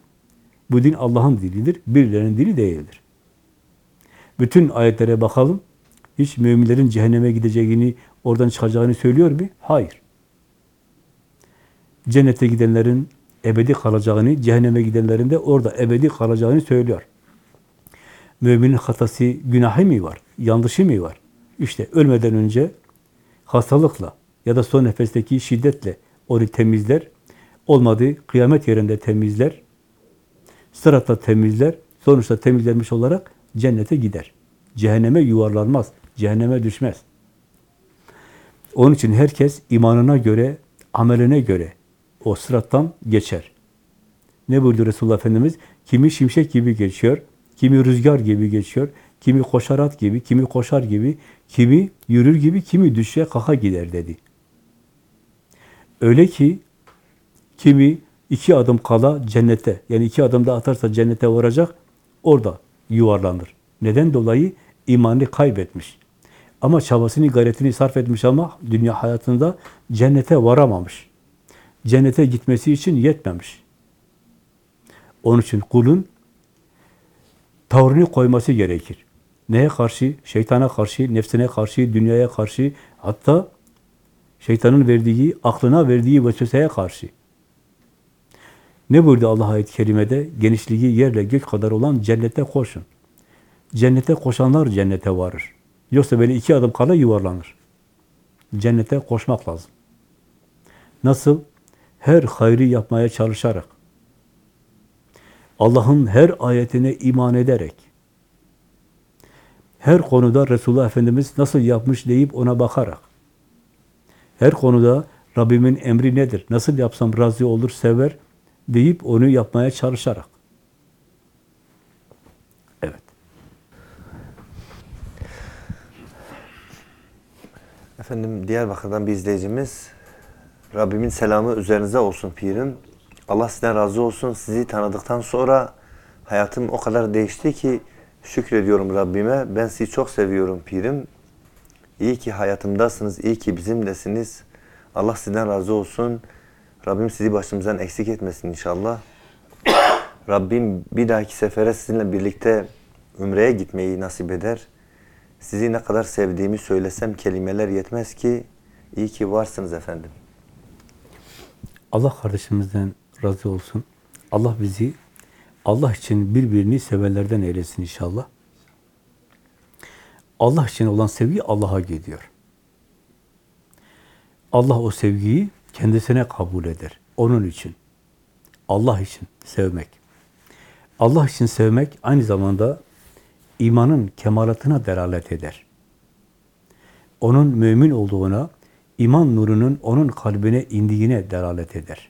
Bu din Allah'ın dilidir, birilerinin dili değildir. Bütün ayetlere bakalım. Hiç müminlerin cehenneme gideceğini, oradan çıkacağını söylüyor mu? Hayır. Cennete gidenlerin ebedi kalacağını, cehenneme gidenlerin de orada ebedi kalacağını söylüyor. Müminin hatası, günahı mı var? Yanlışı mı var? İşte ölmeden önce hastalıkla ya da son nefesteki şiddetle onu temizler. Olmadı kıyamet yerinde temizler. Sıratla temizler. Sonuçta temizlenmiş olarak cennete gider. Cehenneme yuvarlanmaz. Cehenneme düşmez. Onun için herkes imanına göre, ameline göre o sırattan geçer. Ne buyurdu Resulullah Efendimiz? Kimi şimşek gibi geçiyor, kimi rüzgar gibi geçiyor, kimi koşarat gibi, kimi koşar gibi, kimi yürür gibi, kimi düşe kaka gider dedi. Öyle ki kimi iki adım kala cennete, yani iki adımda atarsa cennete varacak, orada yuvarlanır. Neden dolayı? imanını kaybetmiş. Ama çabasını, gayretini sarf etmiş ama dünya hayatında cennete varamamış. Cennete gitmesi için yetmemiş. Onun için kulun tavrını koyması gerekir. Neye karşı? Şeytana karşı, nefsine karşı, dünyaya karşı, hatta şeytanın verdiği, aklına verdiği vesveseye karşı. Ne buyurdu Allah ayet-i kerimede? Genişliği yerle gök kadar olan cennete koşun. Cennete koşanlar cennete varır. Yoksa böyle iki adım kala yuvarlanır. Cennete koşmak lazım. Nasıl? Her hayrı yapmaya çalışarak. Allah'ın her ayetine iman ederek her konuda Resulullah Efendimiz nasıl yapmış deyip ona bakarak, her konuda Rabbimin emri nedir, nasıl yapsam razı olur, sever deyip onu yapmaya çalışarak. Evet. Efendim Diyarbakır'dan bir izleyicimiz, Rabbimin selamı üzerinize olsun pirim. Allah sizden razı olsun, sizi tanıdıktan sonra hayatım o kadar değişti ki, şükrediyorum Rabbime. Ben sizi çok seviyorum pirim. İyi ki hayatımdasınız. iyi ki bizimlesiniz. Allah sizden razı olsun. Rabbim sizi başımızdan eksik etmesin inşallah. Rabbim bir dahaki sefere sizinle birlikte Ümre'ye gitmeyi nasip eder. Sizi ne kadar sevdiğimi söylesem kelimeler yetmez ki iyi ki varsınız efendim. Allah kardeşimizden razı olsun. Allah bizi Allah için birbirini sevenlerden eylesin inşallah. Allah için olan sevgi Allah'a gidiyor. Allah o sevgiyi kendisine kabul eder. Onun için. Allah için sevmek. Allah için sevmek aynı zamanda imanın kemalatına delalet eder. Onun mümin olduğuna, iman nurunun onun kalbine indiğine delalet eder.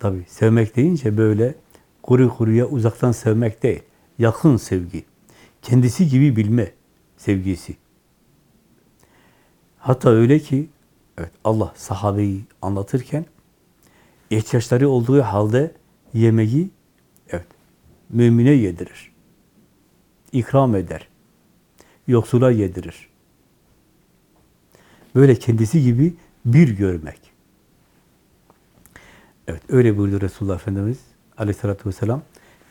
Tabi sevmek deyince böyle kuru kuruya uzaktan sevmek değil, yakın sevgi. Kendisi gibi bilme sevgisi. Hatta öyle ki, evet Allah sahabeyi anlatırken, ihtiyaçları olduğu halde yemeği, evet, mümine yedirir. İkram eder. Yoksula yedirir. Böyle kendisi gibi bir görmek. Evet, öyle buyurdu Resulullah Efendimiz aleyhissalatü vesselam.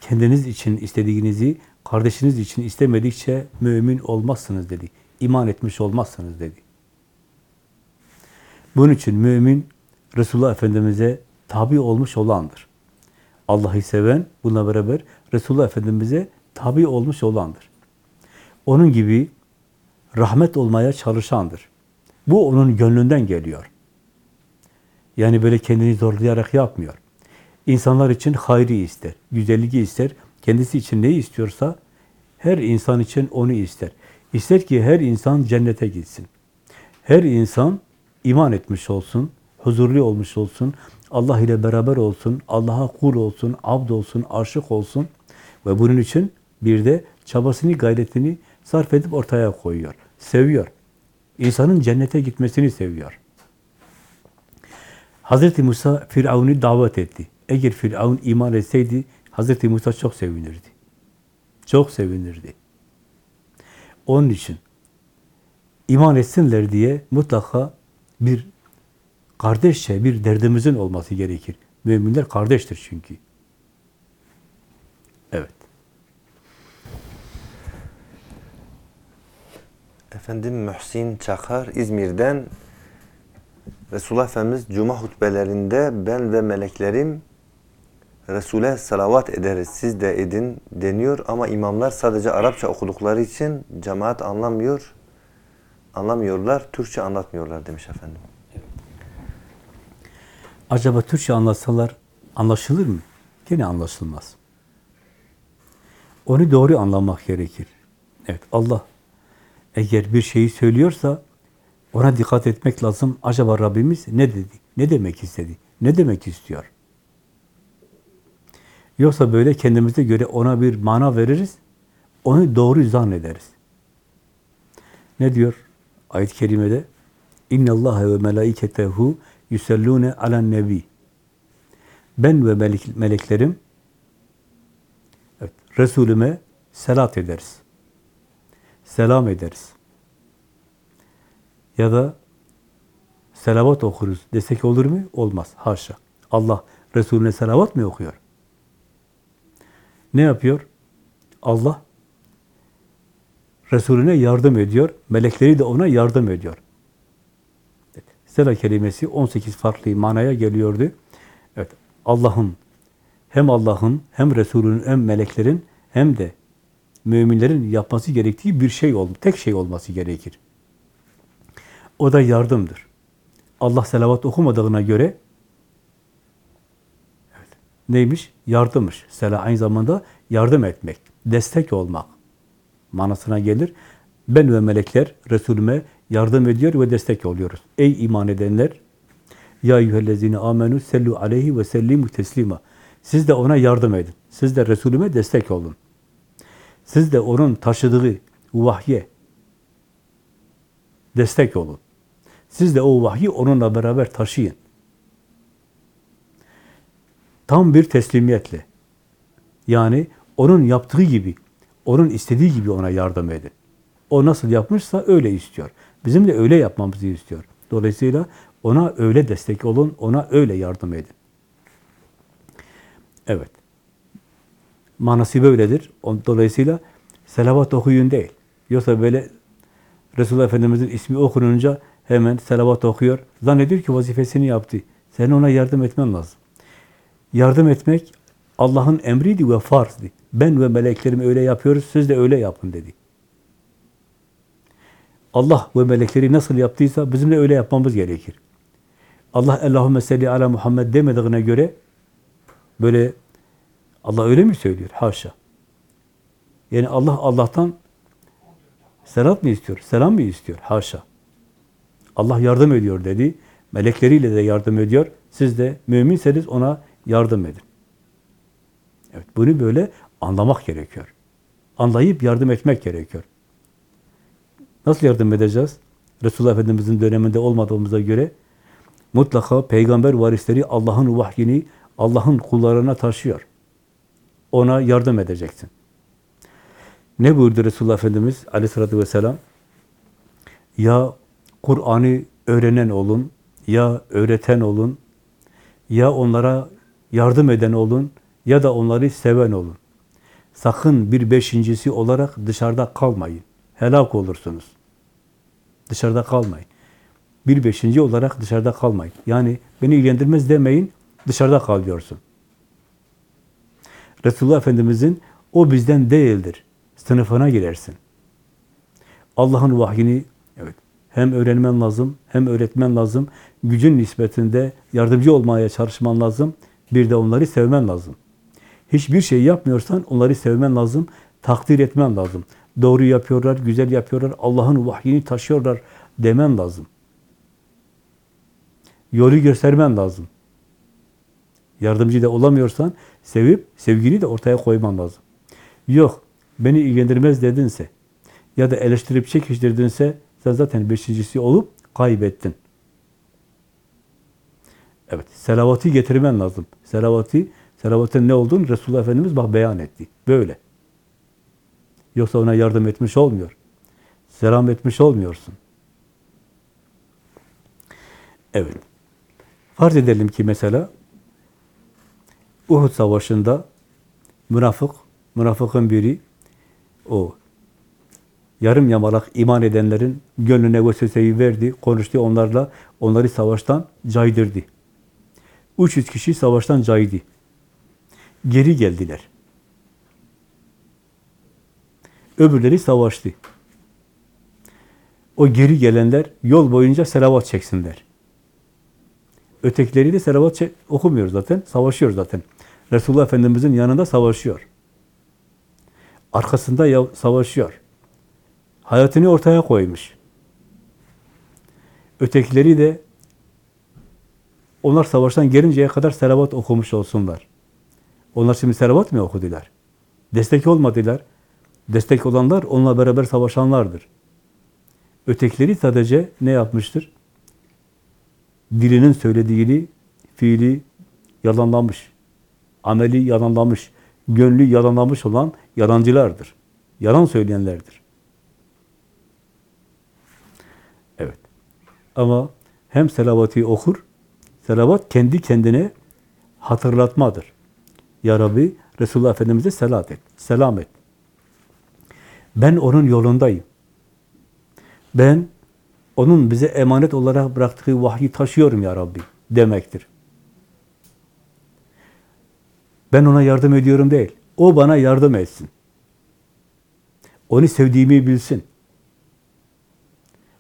Kendiniz için istediğinizi kardeşiniz için istemedikçe mümin olmazsınız dedi. İman etmiş olmazsınız dedi. Bunun için mümin Resulullah Efendimiz'e tabi olmuş olandır. Allah'ı seven, bununla beraber Resulullah Efendimiz'e tabi olmuş olandır. Onun gibi rahmet olmaya çalışandır. Bu onun gönlünden geliyor. Yani böyle kendini zorlayarak yapmıyor. İnsanlar için hayri ister, güzelliği ister. Kendisi için neyi istiyorsa her insan için onu ister. İster ki her insan cennete gitsin. Her insan iman etmiş olsun, huzurlu olmuş olsun, Allah ile beraber olsun, Allah'a kul olsun, abd olsun, aşık olsun ve bunun için bir de çabasını, gayretini sarf edip ortaya koyuyor. Seviyor. İnsanın cennete gitmesini seviyor. Hazreti Musa Firavun'u davet etti. Eğer Firavun iman etseydi Hazreti Musa çok sevinirdi. Çok sevinirdi. Onun için iman etsinler diye mutlaka bir kardeşçe bir derdimizin olması gerekir. Müminler kardeştir çünkü. Evet. Efendim Mühsin Çakar İzmir'den Resulullah Efendimiz Cuma hutbelerinde ben ve meleklerim Resul'e salavat ederiz, siz de edin deniyor ama imamlar sadece Arapça okudukları için cemaat anlamıyor, anlamıyorlar, Türkçe anlatmıyorlar demiş efendim. Acaba Türkçe anlatsalar anlaşılır mı? Gene anlaşılmaz. Onu doğru anlamak gerekir. Evet Allah eğer bir şeyi söylüyorsa ona dikkat etmek lazım. Acaba Rabbimiz ne dedi? Ne demek istedi? Ne demek istiyor? Yoksa böyle kendimize göre ona bir mana veririz. Onu doğru zannederiz. Ne diyor ayet-i kerimede? İnne Allah ve melaiketehu yusellune alen nebi. Ben ve melek, meleklerim evet, Resulüme selat ederiz. Selam ederiz. Ya da selavat okuruz desek olur mu? Olmaz. Haşa. Allah Resulüne selavat mı okuyor? Ne yapıyor? Allah Resulüne yardım ediyor. Melekleri de ona yardım ediyor. Sela kelimesi 18 farklı manaya geliyordu. Evet, Allah'ın hem Allah'ın hem Resulünün hem meleklerin hem de müminlerin yapması gerektiği bir şey oldu. Tek şey olması gerekir. O da yardımdır. Allah selavat okumadığına göre evet, neymiş? Yardımmış. Sela aynı zamanda yardım etmek, destek olmak manasına gelir. Ben ve melekler Resulüme yardım ediyor ve destek oluyoruz. Ey iman edenler! Ya eyyühellezine amenu sellu aleyhi ve sellimu teslima. Siz de ona yardım edin. Siz de Resulüme destek olun. Siz de onun taşıdığı vahye destek olun. Siz de o vahyi onunla beraber taşıyın. Tam bir teslimiyetle. Yani onun yaptığı gibi, onun istediği gibi ona yardım edin. O nasıl yapmışsa öyle istiyor. Bizim de öyle yapmamızı istiyor. Dolayısıyla ona öyle destek olun, ona öyle yardım edin. Evet. Manası böyledir. Dolayısıyla selavat okuyun değil. Yoksa böyle Resulullah Efendimiz'in ismi okununca hemen selavat okuyor. Zannediyor ki vazifesini yaptı. Senin ona yardım etmen lazım. Yardım etmek Allah'ın emriydi ve farzdı. Ben ve meleklerim öyle yapıyoruz, siz de öyle yapın dedi. Allah ve melekleri nasıl yaptıysa bizim de öyle yapmamız gerekir. Allah Allahümme salli ala Muhammed demediğine göre böyle Allah öyle mi söylüyor? Haşa. Yani Allah Allah'tan selat mı istiyor? Selam mı istiyor? Haşa. Allah yardım ediyor dedi. Melekleriyle de yardım ediyor. Siz de müminseniz ona yardım edin. Evet, bunu böyle anlamak gerekiyor. Anlayıp yardım etmek gerekiyor. Nasıl yardım edeceğiz? Resulullah Efendimiz'in döneminde olmadığımıza göre mutlaka peygamber varisleri Allah'ın vahyini Allah'ın kullarına taşıyor. Ona yardım edeceksin. Ne buyurdu Resulullah Efendimiz aleyhissalatü vesselam? Ya Kur'an'ı öğrenen olun, ya öğreten olun, ya onlara yardım eden olun, ya da onları seven olun. Sakın bir beşincisi olarak dışarıda kalmayın. Helak olursunuz. Dışarıda kalmayın. Bir beşinci olarak dışarıda kalmayın. Yani beni ilgilendirmez demeyin, dışarıda kalıyorsun. Resulullah Efendimiz'in o bizden değildir. Sınıfına girersin. Allah'ın vahyini hem öğrenmen lazım, hem öğretmen lazım. Gücün nispetinde yardımcı olmaya çalışman lazım. Bir de onları sevmen lazım. Hiçbir şey yapmıyorsan onları sevmen lazım, takdir etmen lazım. Doğru yapıyorlar, güzel yapıyorlar, Allah'ın vahyini taşıyorlar demen lazım. Yolu göstermen lazım. Yardımcı da olamıyorsan sevip sevgini de ortaya koyman lazım. Yok, beni ilgilendirmez dedinse ya da eleştirip çekiştirdinse sen zaten beşincisi olup kaybettin. Evet, selavatı getirmen lazım. Selavatı, selavatın ne olduğunu Resulullah Efendimiz bak beyan etti. Böyle. Yoksa ona yardım etmiş olmuyor. Selam etmiş olmuyorsun. Evet. Farz edelim ki mesela Uhud Savaşı'nda münafık, münafıkın biri o yarım yamalak iman edenlerin gönlüne vesveseyi verdi, konuştu onlarla, onları savaştan caydırdı. 300 kişi savaştan caydı. Geri geldiler. Öbürleri savaştı. O geri gelenler yol boyunca selavat çeksinler. Ötekileri de selavat çek- okumuyor zaten, savaşıyor zaten. Resulullah Efendimiz'in yanında savaşıyor. Arkasında savaşıyor. Hayatını ortaya koymuş. Ötekileri de onlar savaştan gelinceye kadar selavat okumuş olsunlar. Onlar şimdi selavat mı okudular? Destek olmadılar. Destek olanlar onunla beraber savaşanlardır. Ötekileri sadece ne yapmıştır? Dilinin söylediğini, fiili yalanlamış. Ameli yalanlamış. Gönlü yalanlamış olan yalancılardır. Yalan söyleyenlerdir. Evet. Ama hem selavatı okur, selavat kendi kendine hatırlatmadır. Ya Rabbi, Resulullah Efendimiz'e selat et, selam et. Ben onun yolundayım. Ben onun bize emanet olarak bıraktığı vahyi taşıyorum ya Rabbi demektir. Ben ona yardım ediyorum değil. O bana yardım etsin. Onu sevdiğimi bilsin.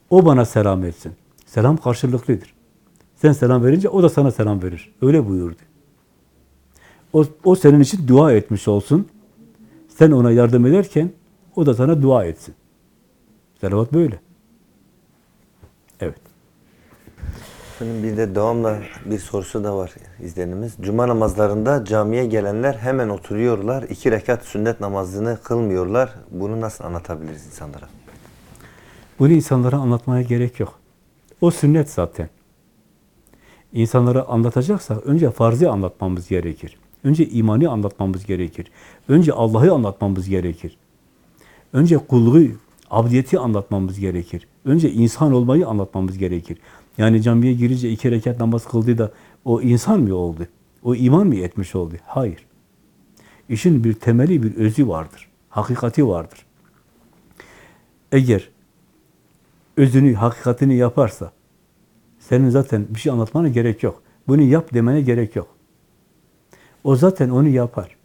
O bana selam etsin. Selam karşılıklıdır. Sen selam verince o da sana selam verir. Öyle buyurdu. O, o senin için dua etmiş olsun. Sen ona yardım ederken o da sana dua etsin. Selavat böyle. Evet. Efendim bir de devamla bir sorusu da var izlenimiz. Cuma namazlarında camiye gelenler hemen oturuyorlar. iki rekat sünnet namazını kılmıyorlar. Bunu nasıl anlatabiliriz insanlara? Bunu insanlara anlatmaya gerek yok. O sünnet zaten. İnsanlara anlatacaksak önce farzı anlatmamız gerekir. Önce imani anlatmamız gerekir. Önce Allah'ı anlatmamız gerekir. Önce kulluğu, abdiyeti anlatmamız gerekir. Önce insan olmayı anlatmamız gerekir. Yani camiye girince iki rekat namaz kıldı da o insan mı oldu? O iman mı etmiş oldu? Hayır. İşin bir temeli, bir özü vardır. Hakikati vardır. Eğer özünü, hakikatini yaparsa senin zaten bir şey anlatmana gerek yok. Bunu yap demene gerek yok. O zaten onu yapar.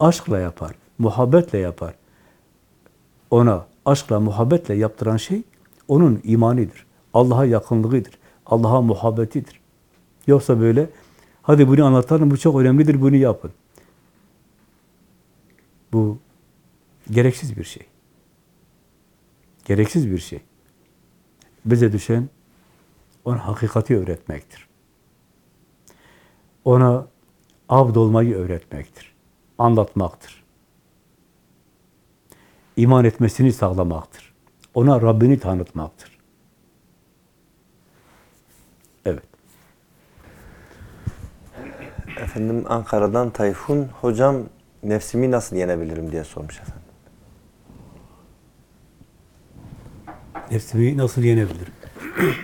Aşkla yapar, muhabbetle yapar. Ona aşkla, muhabbetle yaptıran şey onun imanidir. Allah'a yakınlığıdır. Allah'a muhabbetidir. Yoksa böyle, hadi bunu anlatalım, bu çok önemlidir, bunu yapın. Bu gereksiz bir şey. Gereksiz bir şey. Bize düşen ona hakikati öğretmektir. Ona abd olmayı öğretmektir. Anlatmaktır. İman etmesini sağlamaktır. Ona Rabbini tanıtmaktır. Evet. Efendim Ankara'dan Tayfun. Hocam nefsimi nasıl yenebilirim diye sormuş efendim. Nefsimi nasıl yenebilirim?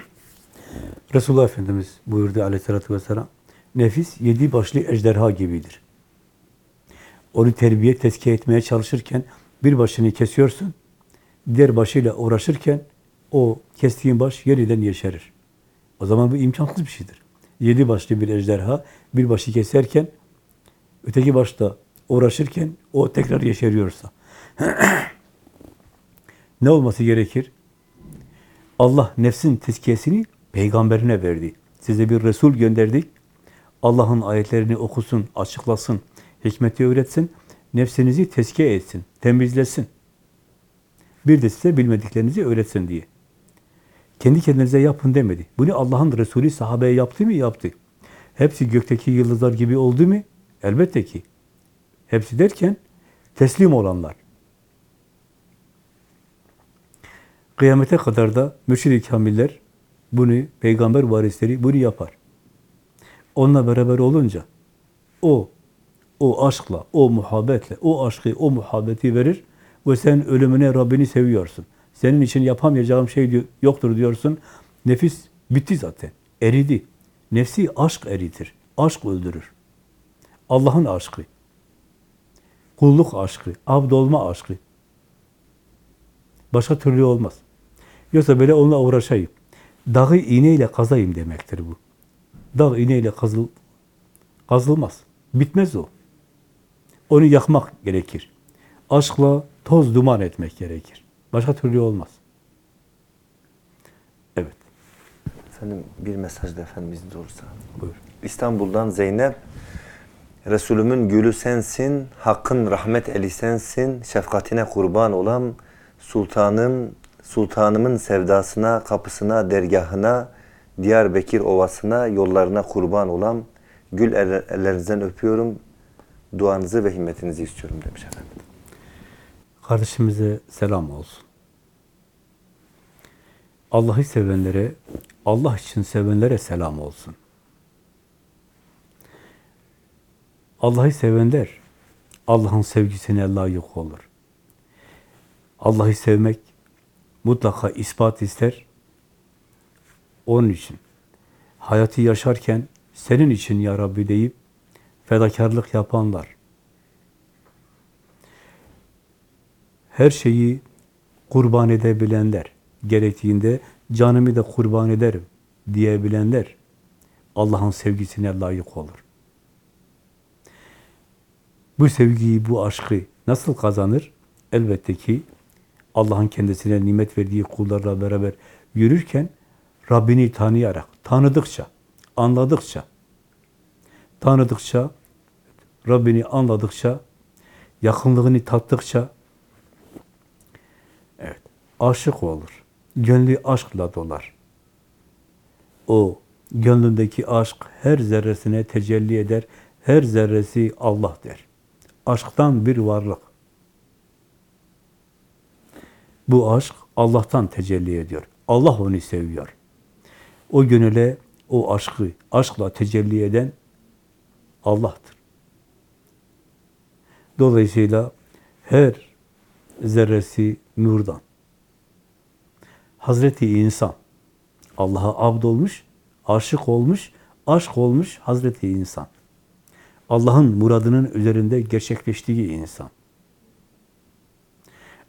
Resulullah Efendimiz buyurdu aleyhissalatü vesselam, nefis yedi başlı ejderha gibidir. Onu terbiye, tezkiye etmeye çalışırken bir başını kesiyorsun, diğer başıyla uğraşırken o kestiğin baş yeniden yeşerir. O zaman bu imkansız bir şeydir. Yedi başlı bir ejderha bir başı keserken öteki başta uğraşırken o tekrar yeşeriyorsa ne olması gerekir? Allah nefsin tezkiyesini peygamberine verdi. Size bir Resul gönderdik. Allah'ın ayetlerini okusun, açıklasın, hikmeti öğretsin, nefsinizi tezkiye etsin, temizlesin. Bir de size bilmediklerinizi öğretsin diye. Kendi kendinize yapın demedi. Bunu Allah'ın Resulü sahabeye yaptı mı? Yaptı. Hepsi gökteki yıldızlar gibi oldu mu? Elbette ki. Hepsi derken teslim olanlar. Kıyamete kadar da mürşid-i kamiller bunu, peygamber varisleri bunu yapar. Onunla beraber olunca o, o aşkla, o muhabbetle, o aşkı, o muhabbeti verir ve sen ölümüne Rabbini seviyorsun. Senin için yapamayacağım şey yoktur diyorsun. Nefis bitti zaten, eridi. Nefsi aşk eritir, aşk öldürür. Allah'ın aşkı, kulluk aşkı, abd olma aşkı. Başka türlü olmaz. Yoksa böyle onunla uğraşayım. Dağı iğneyle kazayım demektir bu. Dağ iğneyle kazıl, kazılmaz. Bitmez o. Onu yakmak gerekir. Aşkla toz duman etmek gerekir. Başka türlü olmaz. Evet. Efendim bir mesaj da Efendimiz doğrusu. Buyur. İstanbul'dan Zeynep. Resulümün gülü sensin, hakkın rahmet eli sensin, şefkatine kurban olan sultanım, sultanımın sevdasına, kapısına, dergahına, Diyarbakır ovasına, yollarına kurban olan gül eller- ellerinizden öpüyorum. Duanızı ve himmetinizi istiyorum demiş efendim. Kardeşimize selam olsun. Allah'ı sevenlere, Allah için sevenlere selam olsun. Allah'ı sevenler, Allah'ın sevgisine layık olur. Allah'ı sevmek mutlaka ispat ister. Onun için hayatı yaşarken senin için ya Rabbi deyip fedakarlık yapanlar, her şeyi kurban edebilenler, gerektiğinde canımı da kurban ederim diyebilenler Allah'ın sevgisine layık olur. Bu sevgiyi, bu aşkı nasıl kazanır? Elbette ki Allah'ın kendisine nimet verdiği kullarla beraber yürürken Rabbini tanıyarak, tanıdıkça, anladıkça, tanıdıkça, Rabbini anladıkça, yakınlığını tattıkça Evet. Aşık olur. Gönlü aşkla dolar. O gönlündeki aşk her zerresine tecelli eder. Her zerresi Allah der. Aşktan bir varlık. Bu aşk Allah'tan tecelli ediyor. Allah onu seviyor. O gönüle o aşkı, aşkla tecelli eden Allah'tır. Dolayısıyla her zerresi nurdan. Hazreti insan Allah'a abd olmuş, aşık olmuş, aşk olmuş Hazreti insan. Allah'ın muradının üzerinde gerçekleştiği insan.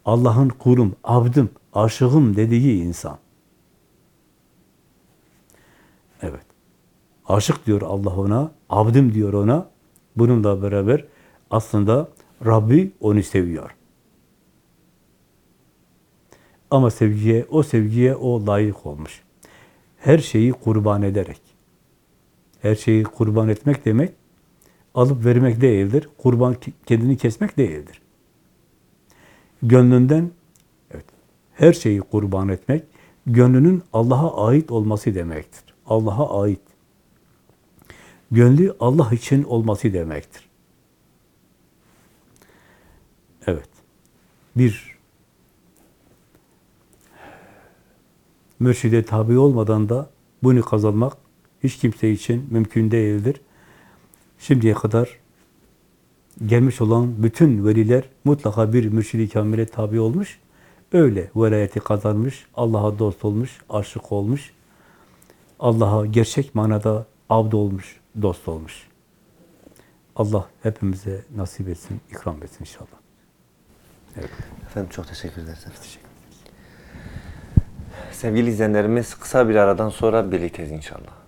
Allah'ın kulum, abdım, aşığım dediği insan. Evet. Aşık diyor Allah ona, abdim diyor ona. Bununla beraber aslında Rabbi onu seviyor. Ama sevgiye, o sevgiye o layık olmuş. Her şeyi kurban ederek. Her şeyi kurban etmek demek, alıp vermek değildir. Kurban kendini kesmek değildir. Gönlünden evet, her şeyi kurban etmek, gönlünün Allah'a ait olması demektir. Allah'a ait. Gönlü Allah için olması demektir. Evet. Bir mürşide tabi olmadan da bunu kazanmak hiç kimse için mümkün değildir. Şimdiye kadar gelmiş olan bütün veliler mutlaka bir mürşidi kamile tabi olmuş. Öyle velayeti kazanmış, Allah'a dost olmuş, aşık olmuş. Allah'a gerçek manada abd olmuş, dost olmuş. Allah hepimize nasip etsin, ikram etsin inşallah. Evet. Efendim çok teşekkür ederiz. Sevgili izleyenlerimiz kısa bir aradan sonra birlikteyiz inşallah.